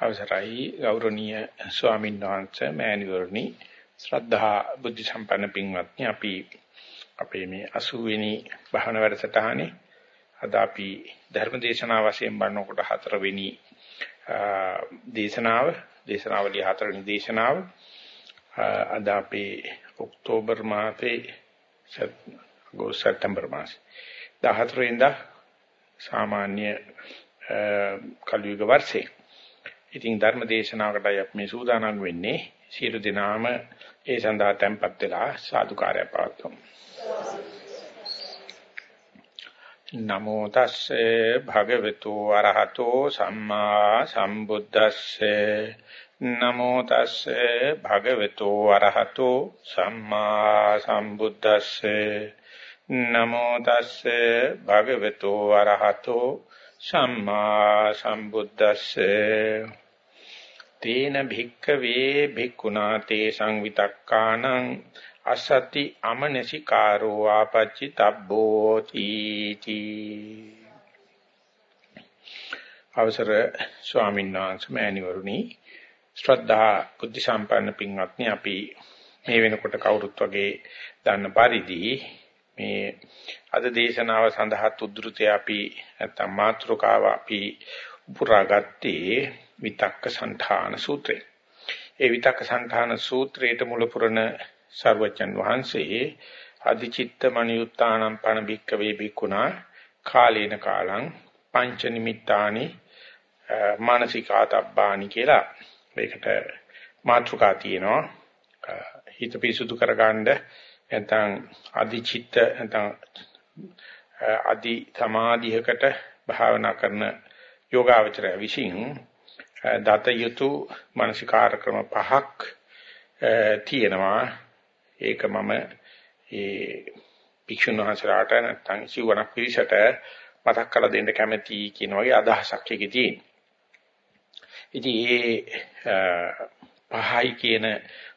අවසරයි. ගෞරවනීය ස්වාමීන් වහන්සේ මෑණිවරණි. ශ්‍රද්ධා බුද්ධ සම්පන්න පින්වත්නි අපි අපේ මේ 80 වෙනි භාවනා වැඩසටහනේ අද අපි ධර්ම දේශනාව වශයෙන් බලනකොට හතරවෙනි දේශනාව දේශනාවලිය හතරවෙනි දේශනාව. අද අපේ ඔක්තෝබර් මාසේ සැප්තැම්බර් මාසේ. 14 වෙනිදා සාමාන්‍ය කලියුග වර්ෂේ. ඉතින් ධර්ම දේශනාවකටයි අපි මේ සූදානම් වෙන්නේ. සියලු දෙනාම ඒ සඳහා tempත් වෙලා සාදුකාරය පවත්වමු. නමෝ තස්සේ භගවතු අරහතෝ සම්මා සම්බුද්දස්සේ නමෝ තස්සේ භගවතු අරහතෝ සම්මා සම්බුද්දස්සේ නමෝ තස්සේ භගවතු අරහතෝ සම්මා සම්බුද්දස්සේ තේන භික්ඛවේ භික්ඛුනා තේ සංවිතක්කානං අසති අමනසිකාරෝ ආපච්චි තබ්බෝ තීති. අවසර ස්වාමීන් වහන්සේ මෑණිවරුනි ශ්‍රද්ධා බුද්ධ සම්පන්න පින්වත්නි අපි මේ වෙනකොට කවුරුත් වගේ දන්න පරිදි මේ අද දේශනාව සඳහා උද්ෘතය අපි නැත්තම් මාත්‍රකාව අපි උපුරාගත්තේ විතක්ක සංඨාන සූත්‍රය. ඒ විතක්ක සංඨාන සූත්‍රයට මුල පුරන සර්වචන් වහන්සේ අධිචිත්ත මනියුත්තානම් පණ බික්කවේ බිකුණා කාලේන කාලං පංච නිමිත්තානි මානසිකාතබ්බානි කියලා මේකට මාතෘකා තියෙනවා හිත පිසුදු කරගන්න නැත්නම් අධිචිත්ත නැත්නම් අදි සමාධියකට භාවනා කරන යෝගාවචරය විසින් දත යුතු මානසිකාර ක්‍රම පහක් තියෙනවා ඒක මම ඒ භික්ෂුන් වහන්සේලාට නැත්නම් සිවණක් පිළිසට මතක් කරලා දෙන්න කැමැති කියන වගේ අදහසක් එකේ තියෙන. ඉතින් ඒ පහයි කියන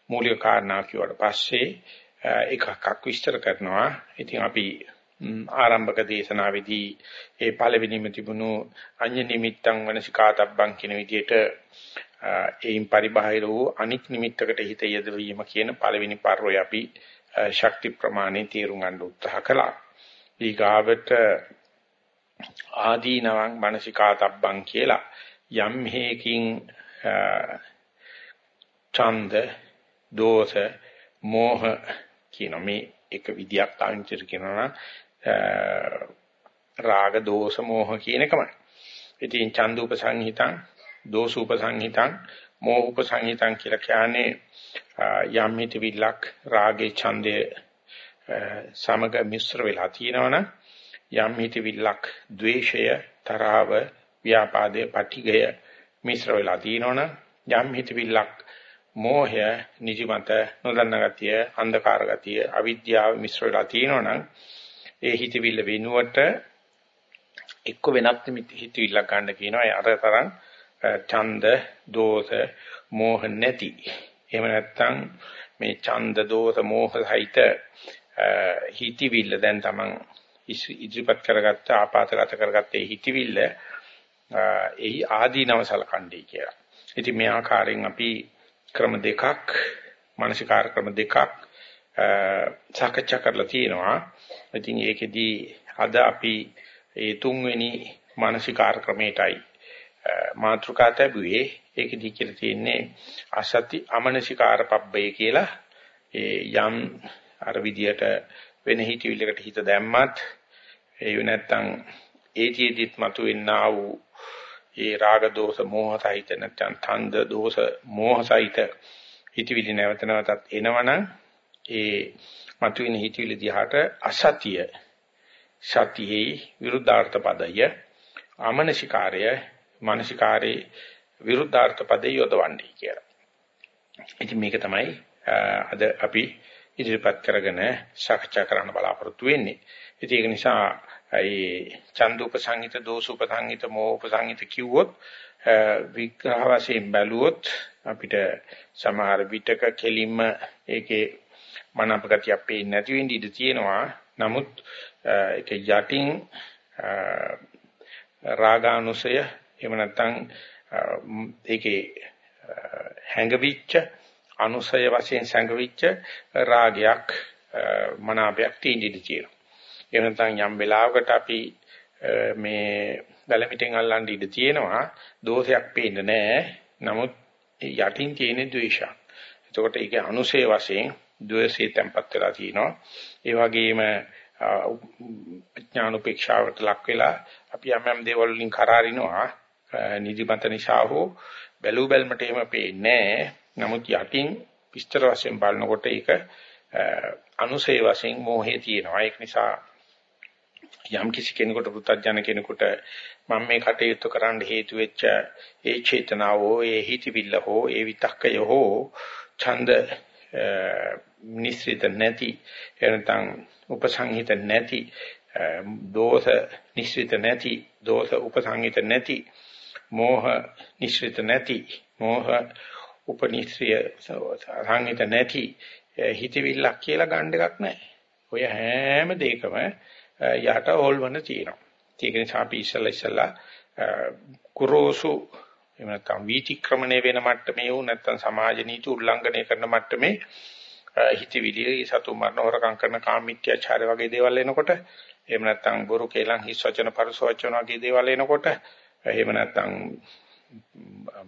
මූලික කාරණා කිව්වට පස්සේ එකක් විස්තර කරනවා. ඉතින් අපි ආරම්භක දේශනාවේදී ඒ පළවෙනිම තිබුණු අඤ්ඤ නිමිත්තං වනසිකාතබ්බං කියන විදිහට ඒයින් පරිබාහිර වූ අනික් නිමිත්තකට හිත යදවීම කියන පළවෙනි පර්වය අපි ශක්ති ප්‍රමාණය තේරුම් ගන්න උත්සාහ කළා. ඊගාවට ආදීනවං වනසිකාතබ්බං කියලා යම් හේකින් ඡන්ද දෝෂ මෝහ කියන මේ එක විදියක් තාන්තිර කියනවා රාග දෝෂ මෝහ කියන එකමයි. ඉතින් චන්දුප සංහිතං දෝසුප සංහිතං මෝහුප සංහිතං කියලා කියන්නේ යම් හිතවිල්ලක් රාගේ ඡන්දේ සමග මිශ්‍ර වෙලා තියෙනවනම් යම් හිතවිල්ලක් ද්වේෂය තරහව ව්‍යාපාදයේ පටිඝය මිශ්‍ර වෙලා තියෙනවනම් යම් හිතවිල්ලක් මෝහය නිදිමත නොදන්න ගතිය අන්ධකාර ගතිය අවිද්‍යාව මිශ්‍ර වෙලා තියෙනවනම් ඒ හිතවිල්ල වෙනුවට එක්ක වෙනත් හිතවිල්ල ගන්න කියනවා ඒ අර තරම් ඡන්ද දෝෂ මෝහ නැති එහෙම නැත්නම් මේ ඡන්ද දෝෂ මෝහ සහිත හිතවිල්ල දැන් තමන් ඉදිරිපත් කරගත්ත ආපాతගත කරගත්ත ඒ හිතවිල්ල එහි ආදීනව සලකන්නේ කියලා. ඉතින් මේ ආකාරයෙන් අපි ක්‍රම දෙකක් මානසිකාර ක්‍රම දෙකක් සාකච්ඡා කරලා තියෙනවා. ඉතින් ඒකෙදී අද අපි ඒ තුන්වෙනි මානසිකාර ක්‍රමයටයි මාතෘකා තැබුවේ. ඒකෙදී කියලා තියෙන්නේ අසති අමනසිකාර පබ්බේ කියලා ඒ යම් අර විදියට වෙන හිතවිල්ලකට හිත දැම්මත් ඒ නැත්තම් ඒතිෙදිත් මතුවෙනා වූ ඒ රාග දෝෂ මෝහ සහිත නැත්නම් ඡන්ද දෝෂ මෝහ සහිත හිතවිලි නැවත නැවතත් එනවනම් ඒ මතුවෙන හිතවිලි දිහාට අසතිය සතියේ විරුද්ධාර්ථ පදය අමනසිකාරය මානසිකාරේ විරුද්ධාර්ථ පදේ යොදවන්නේ කියලා. ඉතින් මේක තමයි අද අපි ඉදිරිපත් කරගෙන සාකච්ඡා කරන්න බලාපොරොත්තු වෙන්නේ. ඉතින් ඒක නිසා ඒ චන්දුප සංහිත දෝසුප සංහිත මෝප සංහිත කිව්වොත් විග්‍රහ වශයෙන් බැලුවොත් අපිට සමහර විටක කෙලින්ම ඒකේ මනපගතියක් පේන්නේ නැති වෙන්න ඉඩ තියෙනවා නමුත් ඒක යටින් රාගානුසය එහෙම නැත්නම් ඒකේ හැඟවිච්ච අනුසය වශයෙන් සංගවිච්ච රාගයක් මනාපයක් තියෙන්න තියෙනවා. එහෙම නැත්නම් යම් වෙලාවකට අපි මේ වැලමිටෙන් අල්ලන් ඉඳ තියෙනවා දෝෂයක් පේන්නේ නැහැ. නමුත් යටින් තියෙන ද්වේෂයක්. එතකොට ඒකේ අනුසේ වශයෙන් ද්වේෂය තැම්පත් වෙලා තියෙනවා. ඒ වගේම ඥාන උපේක්ෂාවට ලක් වෙලා අපි යම් යම් දේවල් වලින් කරාරිනවා. නිදිමත නිසා හෝ බැලු බැලමට එහෙම පේන්නේ නමුත් යටින් විස්තර වශයෙන් බලනකොට ඒක අනුසේ වශයෙන් මෝහේ තියෙනවා. ඒක නිසා යම් කිසි කෙනෙකුට පුතත්ජන කෙනෙකුට මම මේ කටයුතු කරන්න හේතු වෙච්ච ඒ චේතනාව හෝ ඒ හිතවිල්ල හෝ ඒ විතක්කය හෝ ඡන්ද නිස්සිත නැති එනතන් උපසංහිත නැති දෝෂ නිස්සිත නැති දෝෂ උපසංහිත නැති මෝහ නිස්සිත නැති මෝහ උපනිශ්‍රිය සංහිත නැති හිතවිල්ලක් කියලා ගන්න එකක් නැහැ. ඔය හැම දෙයකම යට හොල්වන තියෙනවා. ඒක නිසා අපි ඉස්සලා ඉස්සලා කුරෝසු එහෙම නැත්නම් වීතික්‍රමණය වෙන මට්ටමේ වුණ නැත්නම් සමාජ නීති උල්ලංඝනය කරන මට්ටමේ හිතවිලි සතු මරණ හොරකම් කරන කාමීත්‍යාචාරය වගේ දේවල් එනකොට එහෙම නැත්නම් බොරු කේලම් හිස් වචන පරස වචන වගේ දේවල් එනකොට එහෙම නැත්නම්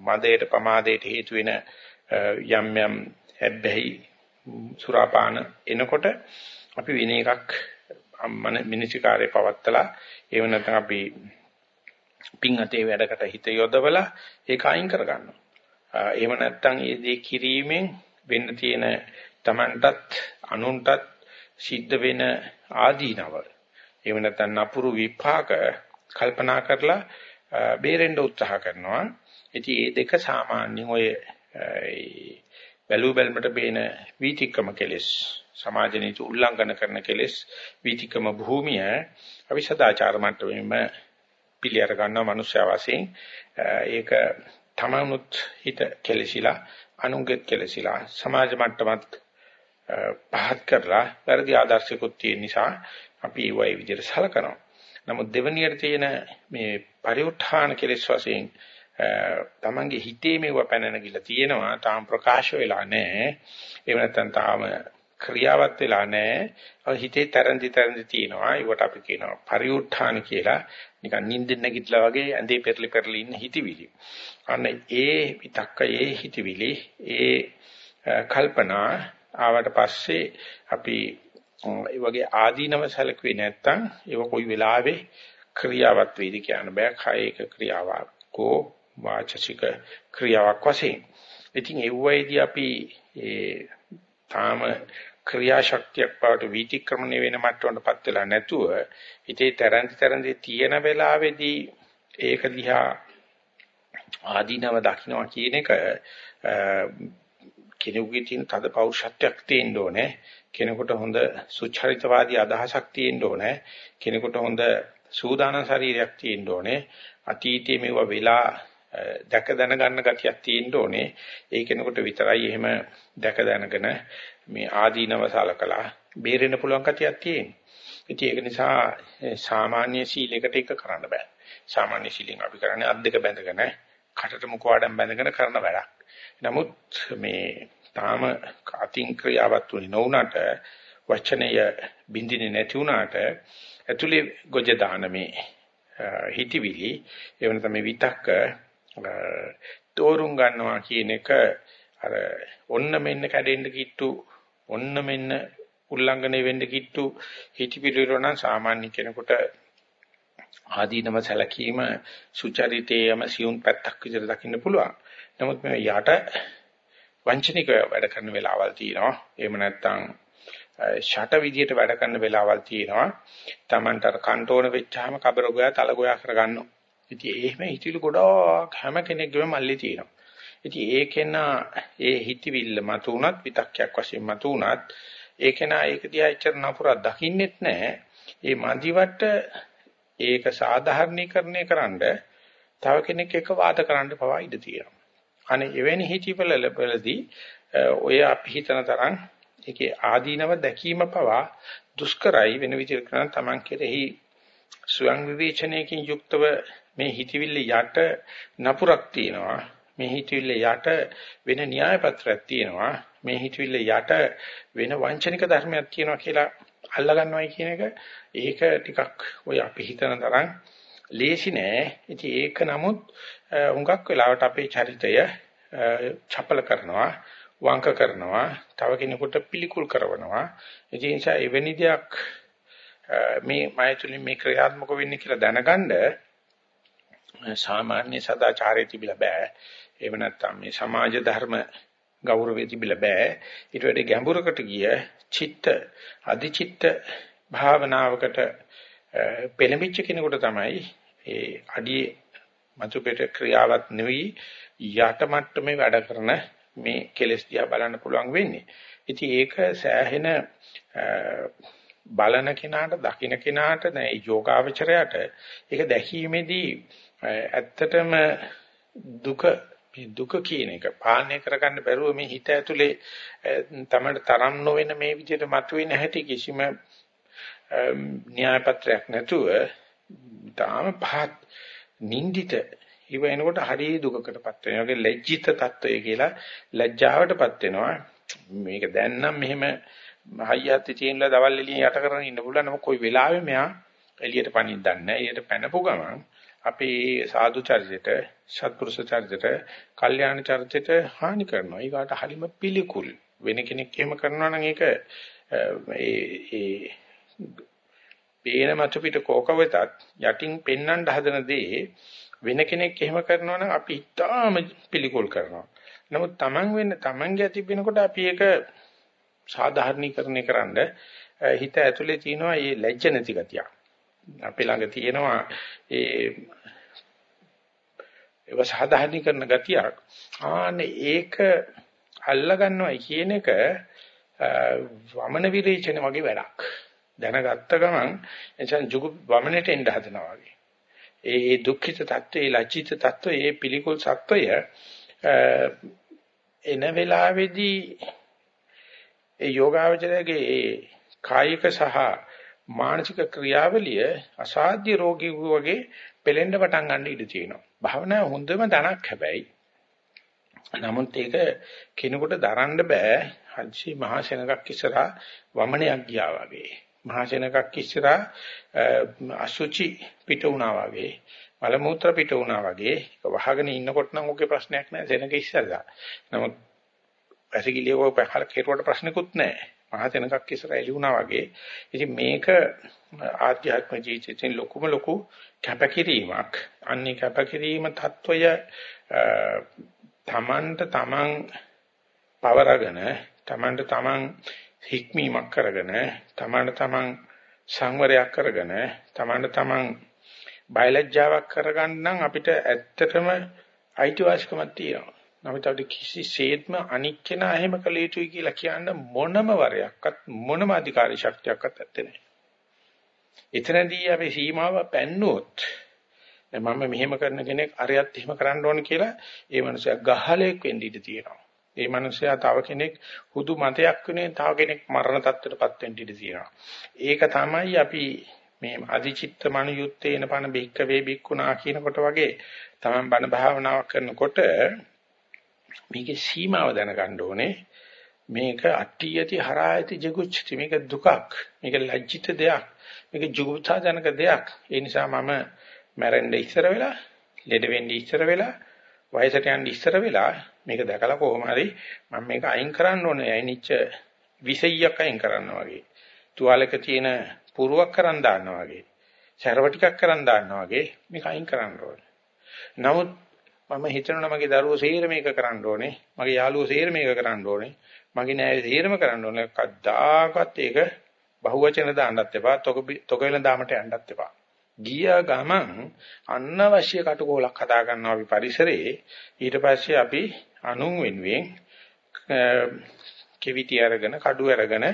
මදයට පමාදයට හේතු වෙන යම් යම් හැබ්බැහි සුරාපාන එනකොට අපි වෙන එකක් මන මිනිසිකාරේ පවත්තලා ඒව නැත්නම් අපි පින් අතේ වැඩකට හිත යොදවලා ඒක අයින් කරගන්නවා. එහෙම නැත්නම් මේ දේ කිරීමෙන් වෙන්න තියෙන Tamanටත් අනුන්ටත් සිද්ධ වෙන ආදීනව. එහෙම නැත්නම් නපුරු විපාක කල්පනා කරලා බේරෙන්න උත්සාහ කරනවා. ඉතින් මේ දෙක සාමාන්‍යයෙන් ඔය බැලු බැලමට බේන වීතික්‍රම කෙලෙස් සමාජ නීති උල්ලංඝන කරන කෙලෙස් වීතික්‍රම භූමිය අපි සදාචාර මට්ටමෙම පිළිඅර ගන්නවා මනුෂ්‍ය වශයෙන් ඒක තමනුත් හිත කෙලසිලා අනුන්ගෙත් කෙලසිලා සමාජ මට්ටමත් පහත් කරලා වැඩි ආදර්ශකුත් තියෙන නිසා අපි ඒ වගේ විදිහට සලකනවා. නමුත් දෙවනියට තියෙන මේ පරිඋත්ථාන කෙලෙස් වශයෙන් තමන්ගේ හිතේ මේව පැනන ගිලා තියෙනවා තාම ප්‍රකාශ වෙලා නැහැ. එහෙම නැත්නම් තාම ක්‍රියාවත් වෙලා නැහැ. හිතේ තරන්දි තරන්දි තියෙනවා. ඒකට අපි කියනවා පරිඋත්ථාන කියලා. නිකන් නිින්දෙන් නැගිටලා වගේ ඇඳේ පෙරලි පෙරලි ඉන්න හිතවිලි. අන්න ඒ විතක්කයේ හිතවිලි ඒ කල්පනා ආවට පස්සේ අපි ඒ වගේ ආදීනව සැලකුවේ නැත්තම් ඒක කොයි වෙලාවෙ ක්‍රියාවත් වේද කියන්න බෑ. කායික ක්‍රියාවක් කෝ වාචසික ක්‍රියාවක් වශයෙන්. ඉතින් ඒ වයිදී අපි ඒ තාම ක්‍රියාශක්තියක් බවට වීතික්‍රමණය වෙන මට්ටමකටපත් වෙලා නැතුව හිතේ තරන්ති තරන්ති තියෙන වෙලාවේදී ඒක දිහා ආදීනව දකින්නවා කියන එක කෙනෙකුගේ තියෙන තද පෞරුෂත්වයක් තියෙන්න ඕනේ. කෙනෙකුට හොඳ සුචරිතවාදී අදහසක් තියෙන්න ඕනේ. කෙනෙකුට හොඳ සූදානම් ශරීරයක් තියෙන්න ඕනේ. අතීතයේ මේව වෙලා දැක දැනගන්න ගතියක් තියෙන්න ඕනේ. ඒ කෙනෙකුට විතරයි එහෙම දැක දැනගෙන මේ ආදීනව සලකලා බේරෙන්න පුළුවන් ගතියක් තියෙන්නේ. ඉතින් ඒක නිසා සාමාන්‍ය සීලයකට එක කරන්න බෑ. සාමාන්‍ය සීලෙන් අපි කරන්නේ අත් දෙක බැඳගෙන කටට මුඛ වඩම් බැඳගෙන කරන වැඩක්. නමුත් මේ තාම අතින් ක්‍රියාවත් උනේ නොඋනට වචනය බින්දිනේ නැති උනාට ඇතුලේ ගොජ දානමේ හිතවිලි එවන තමයි විතක්ක තෝරුම් ගන්නවා කියන එක අර ඔන්න මෙන්න කැඩෙන්න කිට්ටු ඔන්න මෙන්න උල්ලංඝනය වෙන්න කිට්ටු හිතපිලිරණ සාමාන්‍ය කෙනෙකුට ආදීනම සැලකීම සුචරිතයේම සියුම් පැත්තක් විදිහට දකින්න පුළුවන්. නමුත් මේ යට වංචනික වැඩ කරන වෙලාවල් තියෙනවා. එහෙම නැත්නම් ෂට විදියට වැඩ කරන වෙලාවල් තියෙනවා. Tamanට කන්ටෝන වෙච්චාම කබර ගෝයා තල ගෝයා කරගන්නවා. ඉතින් එහෙම හිතිලු ගොඩක් හැම කෙනෙක්ගේම මල්ලේ තියෙනවා. ඉතින් ඒකේන ඒ හිතවිල්ල මත උනත් විතක්යක් වශයෙන් මත උනත් ඒකේන ඒක දිහා එච්චර නපුරක් දකින්නෙත් නැහැ. ඒ මන්දිවට ඒක සාධාරණීකරණය කරන්න තව කෙනෙක් එක වාද කරන්න පවා ඉඩ තියෙනවා. අනේ එවැනි හිතවිල්ලවලදී ඔය අපි හිතන තරම් ඒකේ ආදීනව දැකීම පවා දුෂ්කරයි වෙන විදිහට කරන තමන් කෙරෙහි ස්වයං විවේචනයකින් යුක්තව මේ හිතවිල්ල යට නපුරක් තියෙනවා. මේ හිතවිල්ල යට වෙන න්‍යාය පත්‍රයක් තියෙනවා. මේ හිතවිල්ල යට වෙන වංචනික ධර්මයක් තියෙනවා කියලා අල්ලා ගන්නවයි කියන එක ඒක ටිකක් ඔය අපි හිතන තරම් ලේසි නෑ. ඉතින් ඒක නමුත් හුඟක් වෙලාවට අපේ චරිතය චපල කරනවා, වංක කරනවා, තව කෙනෙකුට පිළිකුල් කරනවා. ඒ නිසා එවැනි දෙයක් මේ මයතුලින් මේ ක්‍රියාත්මක වෙන්නේ කියලා දැනගන්න සාමාන්‍ය සදාචාරයේ තිබිලා බෑ. එහෙම නැත්නම් මේ සමාජ ධර්ම ගෞරවයේ තිබිලා බෑ. ඊට වඩා ගැඹුරකට ගිය චිත්ත අධිචිත්ත භාවනාවකට පෙළඹිච්ච කෙනෙකුට තමයි ඒ අඩියේ මතුපිට ක්‍රියාවක් නෙවෙයි යට මට්ටමේ වැඩ කරන මේ කෙලස් දිහා බලන්න පුළුවන් වෙන්නේ. ඉතින් ඒක සෑහෙන බලන කෙනාට දකින්න කෙනාට නෑ යෝගාවචරයට ඒක දැකීමේදී ඇත්තටම දුක මේ දුක කියන එක පාලනය කරගන්න බැරුව මේ හිත ඇතුලේ තමයි තරම් නොවන මේ විදිහට මතුවෙන හැටි කිසිම න්‍යාය පත්‍රයක් නැතුව තාම පහත් නින්දිත ඉව එනකොට හරි දුකකටපත් වෙනවා. ඒකේ ලැජ්ජිත తত্ত্বය කියලා ලැජ්ජාවටපත් වෙනවා. මේක දැන් නම් මෙහෙම හයියත් තියෙනලා දවල් එළියෙන් යට කරගෙන ඉන්න පුළුවන්. නමුත් කොයි වෙලාවෙ මෙයා එළියට පනින්න දන්නේ නැහැ. එළියට පැනපු ගමන් අපේ සාදු චරිතයට, සත්පුරුෂ චරිතයට, කල්යාණ චරිතයට හානි කරනවා. ඊගාට හරිම පිළිකුල්. වෙන කෙනෙක් එහෙම කරනවා නම් ඒක ඒ ඒ පේන මතු පිට කෝක වෙතත් යටින් පෙන්වන්න හදන දේ වෙන කෙනෙක් එහෙම කරනවා නම් අපි ඉතාම පිළිකුල් කරනවා. නමුත් Taman වෙන්න Tamanගේ ඇති වෙනකොට අපි ඒක සාධාරණීකරණය කරන්න හිත ඇතුලේ තියෙනවා මේ ලැජ්ජ නැති ගතියක්. අපි ළඟ තියෙනවා ඒ ඒක සාධාරණී කරන ගතියක්. ආනේ ඒක අල්ලගන්නවයි කියන එක වමන විරේචන වගේ වැඩක්. දැනගත්ත ගමන් එනිසා ජුගු වමනට එන්න හදනවා වගේ. ඒ දුක්ඛිත தত্ত্বය, ලචිත தত্ত্বය, ඒ පිළිකුල් සත්වය එන වෙලාවේදී ඒ යෝගාවචරයේ කායික සහ මානසික ක්‍රියාවලිය අසාධ්‍ය රෝගී වගේ පෙලෙන්න පටන් ගන්න ඉඩ තියෙනවා. භාවනාව හොඳම ධනක් හැබැයි. නමුත් ඒක කෙනෙකුට දරන්න බෑ. හංසි මහා සෙනඟක් ඉස්සරහා වමනයක් ගියා වගේ. මහා සෙනඟක් ඉස්සරහා අසුචි පිට වුණා වගේ. මල මූත්‍ර පිට වුණා වගේ. ඒක වහගෙන ඉන්නකොට නම් ඔගේ ප්‍රශ්නයක් නෑ සෙනඟ ඉස්සරහා. නමුත් වැසිකිළියව පහල කෙරුවට ප්‍රශ්නකුත් නෑ. පහතැනකක් ඉස්සරහ එළි වුණා වගේ. ඉතින් මේක ආධ්‍යාත්මික ජීවිතයෙන් ලොකුම ලොකු කැපකිරීමක්. අන්නේ කැපකිරීම తত্ত্বය තමන්ට තමන් පවරගෙන තමන්ට තමන් හික්මීමක් කරගෙන තමන්ට තමන් සංවරයක් කරගෙන තමන්ට තමන් බයලජ්ජාවක් කරගන්න නම් අපිට ඇත්තටම අයිතිවාසිකමක් තියෙනවා. නමුත් අපිට කිසිසේත්ම අනික් කෙනා එහෙම කළ යුතුයි කියලා කියන්න මොනම වරයක්වත් මොනම අධිකාරී ශක්තියක්වත් නැත්තේ නෑ. එතනදී අපි සීමාව පැන්නුවොත් මම මෙහෙම කරන කෙනෙක් අරයත් එහෙම කරන්න ඕන කියලා ඒ මනුස්සයා ගහලෙක් වෙන්න ඉඩ තියෙනවා. ඒ මනුස්සයා තව කෙනෙක් හුදු මතයක් වෙනේ තව කෙනෙක් මරණ තත්ත්වයටපත් වෙන්න ඉඩ තියෙනවා. ඒක තමයි අපි මේ අධිචිත්ත මනුයුත්තේන පන බික්ක වේ බික්කුණා කියනකොට වගේ තමයි බණ භාවනාවක් කරනකොට මේකේ සීමාව දැනගන්න ඕනේ. මේක අට්ඨියති හරායති ජගුච්චති මේක දුකක්. මේක ලැජ්ජිත දෙයක්. මේක ජුගුප්සාජනක දෙයක්. ඒ නිසා මම මැරෙන්න ඉස්සර වෙලා, ලෙඩ වෙන්න ඉස්සර වෙලා, වයසට යන්න ඉස්සර වෙලා මේක දැකලා කොහොම හරි මම මේක අයින් කරන්න ඕනේ. අයිනිච්ච විසෙයියක් අයින් කරනවා වගේ. තුවාලක තියෙන පුරුවක් කරන් දාන්නවා වගේ. සරව ටිකක් කරන් දාන්නවා වගේ මේක අයින් කරන්න ඕනේ. නමුත් මම හිතනවා මගේ දරුවෝ සේර මේක කරන්න ඕනේ. මගේ යාළුවෝ සේර මේක කරන්න ඕනේ. මගේ නෑ සේරම කරන්න ඕනේ. කද්දාකත් ඒක බහුවචන දාන්නත් එපා. තොක තොක වෙන දාමට යන්නත් එපා. ගිය ගමන් අනවශ්‍ය කටකෝලක් හදා ගන්නවා අපි පරිසරයේ. ඊට පස්සේ අපි අනුන් වෙනුවෙන් කෙවිටි අරගෙන කඩු අරගෙන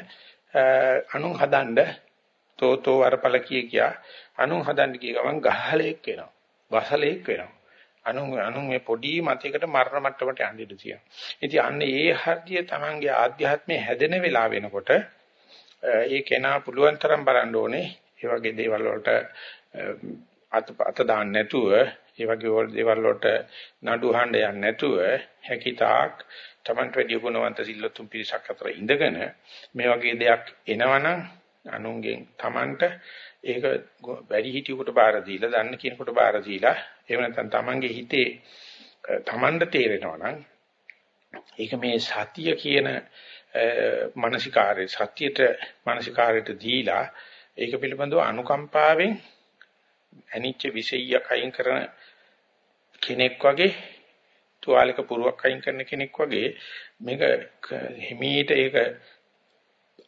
අනුන් හදන්න තෝතෝ වරපල කිය කියා අනුන් හදන්න ගිය ගමන් ගහලෙක් වෙනවා. වසලෙක් වෙනවා. අනු අනු මේ පොඩි මතයකට මරණ මට්ටමට යන්න ඉඩ තියෙනවා. ඉතින් අන්න ඒ හර්ධිය තමන්ගේ ආධ්‍යාත්මය හැදෙන වෙලාව වෙනකොට ඒ කෙනා පුළුවන් තරම් බලන්න ඕනේ. ඒ වගේ දේවල් වලට අත අත දාන්න නැතුව ඒ වගේ දේවල් වලට නඩු හඬ යන්නේ නැතුව හැකිතාක් Tamanට වැඩි ගුණවන්ත සිල්ලුතුන් පිරිසක් අතර ඉඳගෙන මේ වගේ දෙයක් එනවනම් අනුන්ගෙන් Tamanට ඒක වැඩි හිටියෙකුට බාර දීලා දන්න කෙනෙකුට බාර දීලා එහෙම නැත්නම් Tamanගේ හිතේ Tamanට තේරෙනවා නම් ඒක මේ සතිය කියන මානසිකාරය සත්‍යයට මානසිකාරයට දීලා ඒක පිළිබඳව අනුකම්පාවෙන් අනිච්ච විෂයයක් අයින් කරන කෙනෙක් වගේ තුවාලක පුරුවක් අයින් කරන කෙනෙක් වගේ මේක හිමීට ඒක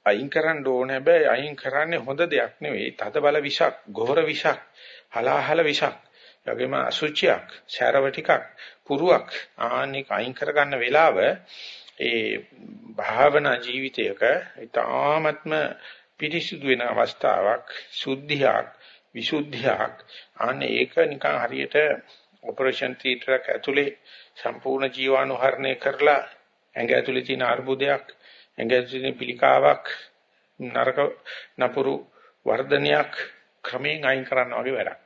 අයින් කරන්න ඕන හැබැයි අයින් කරන්නේ හොඳ දෙයක් නෙවෙයි. තද බල විෂක් ගොහර විෂක් හලාහල විෂක් යගෙම අසුචියක් ශරව ටිකක් පුරුවක් ආනික අයින් කරගන්න වෙලාව ඒ භාවනා ජීවිතයක ඊ타ත්ම පිරිසුදු වෙන අවස්ථාවක් සුද්ධියක් විසුද්ධියක්. අනේ ඒක නිකන් හරියට ඔපරේෂන් තියටරයක් ඇතුලේ සම්පූර්ණ ජීවාණුහරණය කරලා ඇඟ ඇතුලේ තියෙන අර්බුදයක් ඇඟ ඇතුලේ පිළිකාවක් නරක නපුරු වර්ධනයක් ක්‍රමයෙන් අයින් කරන්න වගේ වැඩක්.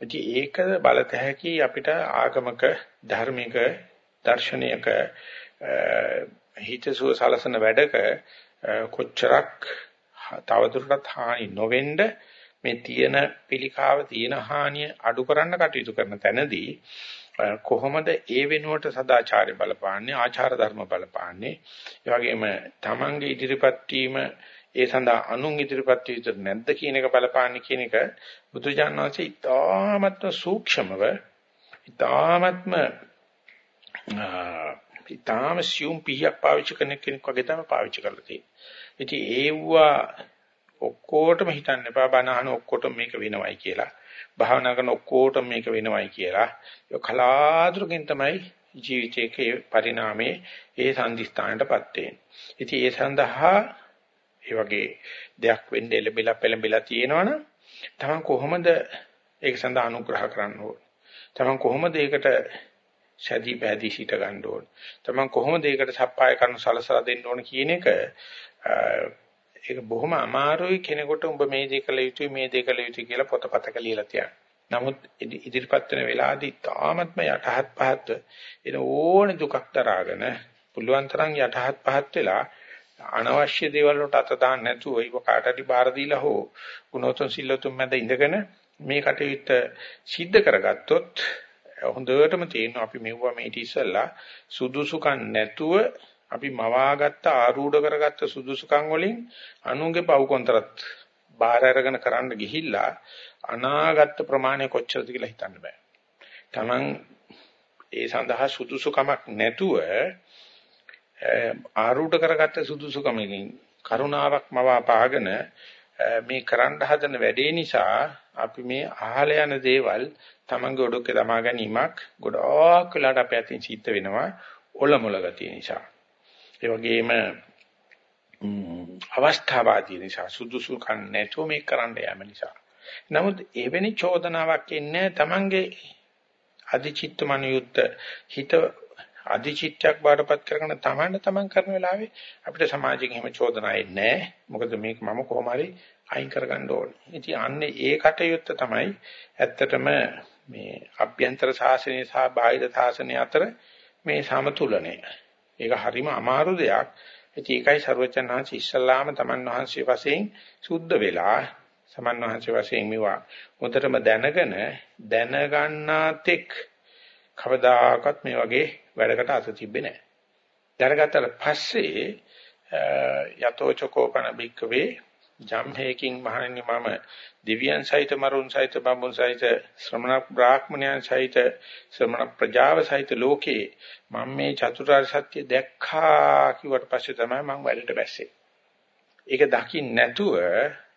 ඉතින් ඒක බලත හැකි අපිට ආගමක ධර්මික දර්ශනයක හිතසුව සලසන වැඩක කොච්චරක් තවදුරටත් හානි නොවෙන්න මේ තියෙන පිළිකාව තියෙන හානිය අඩු කරන්න කටයුතු කරන තැනදී කොහොමද ඒ වෙනුවට සදාචාරය බලපාන්නේ ආචාර ධර්ම බලපාන්නේ ඒ වගේම තමන්ගේ ඉදිරිපත් වීම ඒ සඳහා අනුන් ඉදිරිපත් යුතු නැද්ද කියන එක බලපාන්නේ කියන එක බුදුජානක වහන්සේ ඉතාමත්ම සූක්ෂමව ඉතාමත්ම ඉතාම සියුම් පිහියක් පාවිච්චි කරන කෙනෙක් වගේ තමයි පාවිච්චි කරලා තියෙන්නේ. ඉතින් ඒවුවා ඔක්කොටම හිතන්න එපා බනහන ඔක්කොටම මේක වෙනවයි කියලා. භාවනා කරන ඔක්කොටම මේක වෙනවයි කියලා. ඒ කලාතුරකින් තමයි ජීවිතයේ පරිණාමයේ ඒ සංදිස්ථානටපත් වෙන්නේ. ඉතින් ඒ සඳහා ඒ වගේ දෙයක් වෙන්න එළබෙලා පෙළඹෙලා තියෙනවනම් තමන් කොහොමද ඒක සඳහා අනුග්‍රහ කරන්න ඕන? තමන් කොහොමද ඒකට සැදී පැදී සිට ගන්න ඕන? තමන් කොහොමද ඒකට සප්පාය කරන සලසලා දෙන්න ඕන කියන එක ඒක බොහොම අමාරුයි කෙනෙකුට උඹ මේ දේ කළ යුතුයි මේ දේ කළ යුතුයි කියලා පොතපතක ලියලා තියන්න. නමුත් ඉදිරිපත් වෙන වෙලාවදී තාමත්ම යටහත් පහත් එන ඕන දුකක් දරාගෙන පුළුවන් තරම් යටහත් පහත් වෙලා අනවශ්‍ය දේවල් වලට අත දාන්න නැතුව ඒක කාට හරි බාර දීලා හෝ ගුණෝතුන් සිල්ලතුන් මැද ඉඳගෙන මේ කටයුත්ත සිද්ධ කරගත්තොත් හොඳටම තේරෙනවා අපි මෙවුවා මේ ඉති ඉස්සල්ලා සුදුසුකම් නැතුව අපි මවාගත්ත ආරූඪ කරගත්ත සුදුසුකම් වලින් අනුන්ගේ පව් කොන්තරත් බාහිර අරගෙන කරන්න ගිහිල්ලා අනාගත ප්‍රමාණය කොච්චරද කියලා හිතන්න බෑ. Taman ඒ සඳහා සුදුසුකමක් නැතුව ආරූඪ කරගත්ත සුදුසුකමකින් කරුණාවක් මවා පාගෙන මේ කරන්න හදන වැඩේ නිසා අපි මේ අහල යන දේවල් Tamange ඔඩොක්කේ දමා ගැනීමක් ගොඩාක් වෙලාට අපේ අතින් සිද්ධ වෙනවා ඔලමුල ගතිය නිසා. ඒ වගේම අවස්ථාවාදී නිසා සුදුසුකම් නැතුව මේක කරන්න යාම නිසා. නමුත් එවැනි චෝදනාවක් එන්නේ තමන්ගේ අධිචිත්ත මනියුත් හිත අධිචිත්තයක් බාටපත් කරගෙන තමන්ට තමන් කරන වෙලාවේ අපිට සමාජයෙන් එහෙම චෝදනා එන්නේ නැහැ. මොකද මේක මම කොහොම හරි අයින් කරගන්න ඕනේ. ඉතින් අන්නේ ඒ කටයුත්ත තමයි ඇත්තටම මේ අභ්‍යන්තර ශාසනය සහ බාහිර ශාසනය අතර මේ සමතුලනය. ඒක හරිම අමාරු දෙයක්. ඉතින් ඒකයි ਸਰවචන් වහන්සේ ඉස්සල්ලාම තමන් වහන්සේ වශයෙන් සුද්ධ වෙලා සමන් වහන්සේ වශයෙන් මේවා මුදටම දැනගෙන දැනගන්නාතෙක් කවදාකවත් මේ වගේ වැඩකට අත තිබ්බේ නැහැ. දැනගත්තට පස්සේ යතෝචකෝපන බික්කවේ ජම්හේකින් මහණෙනි මම දිව්‍යයන් සහිත මරුන් සහිත බඹුන් සහිත ශ්‍රමණ බ්‍රාහ්මණයන් සහිත ශ්‍රමණ ප්‍රජාව සහිත ලෝකේ මම මේ චතුරාර්ය සත්‍ය දැක්කා කිව්වට පස්සේ තමයි මම වැඩට බැස්සේ. ඒක දකින්න නැතුව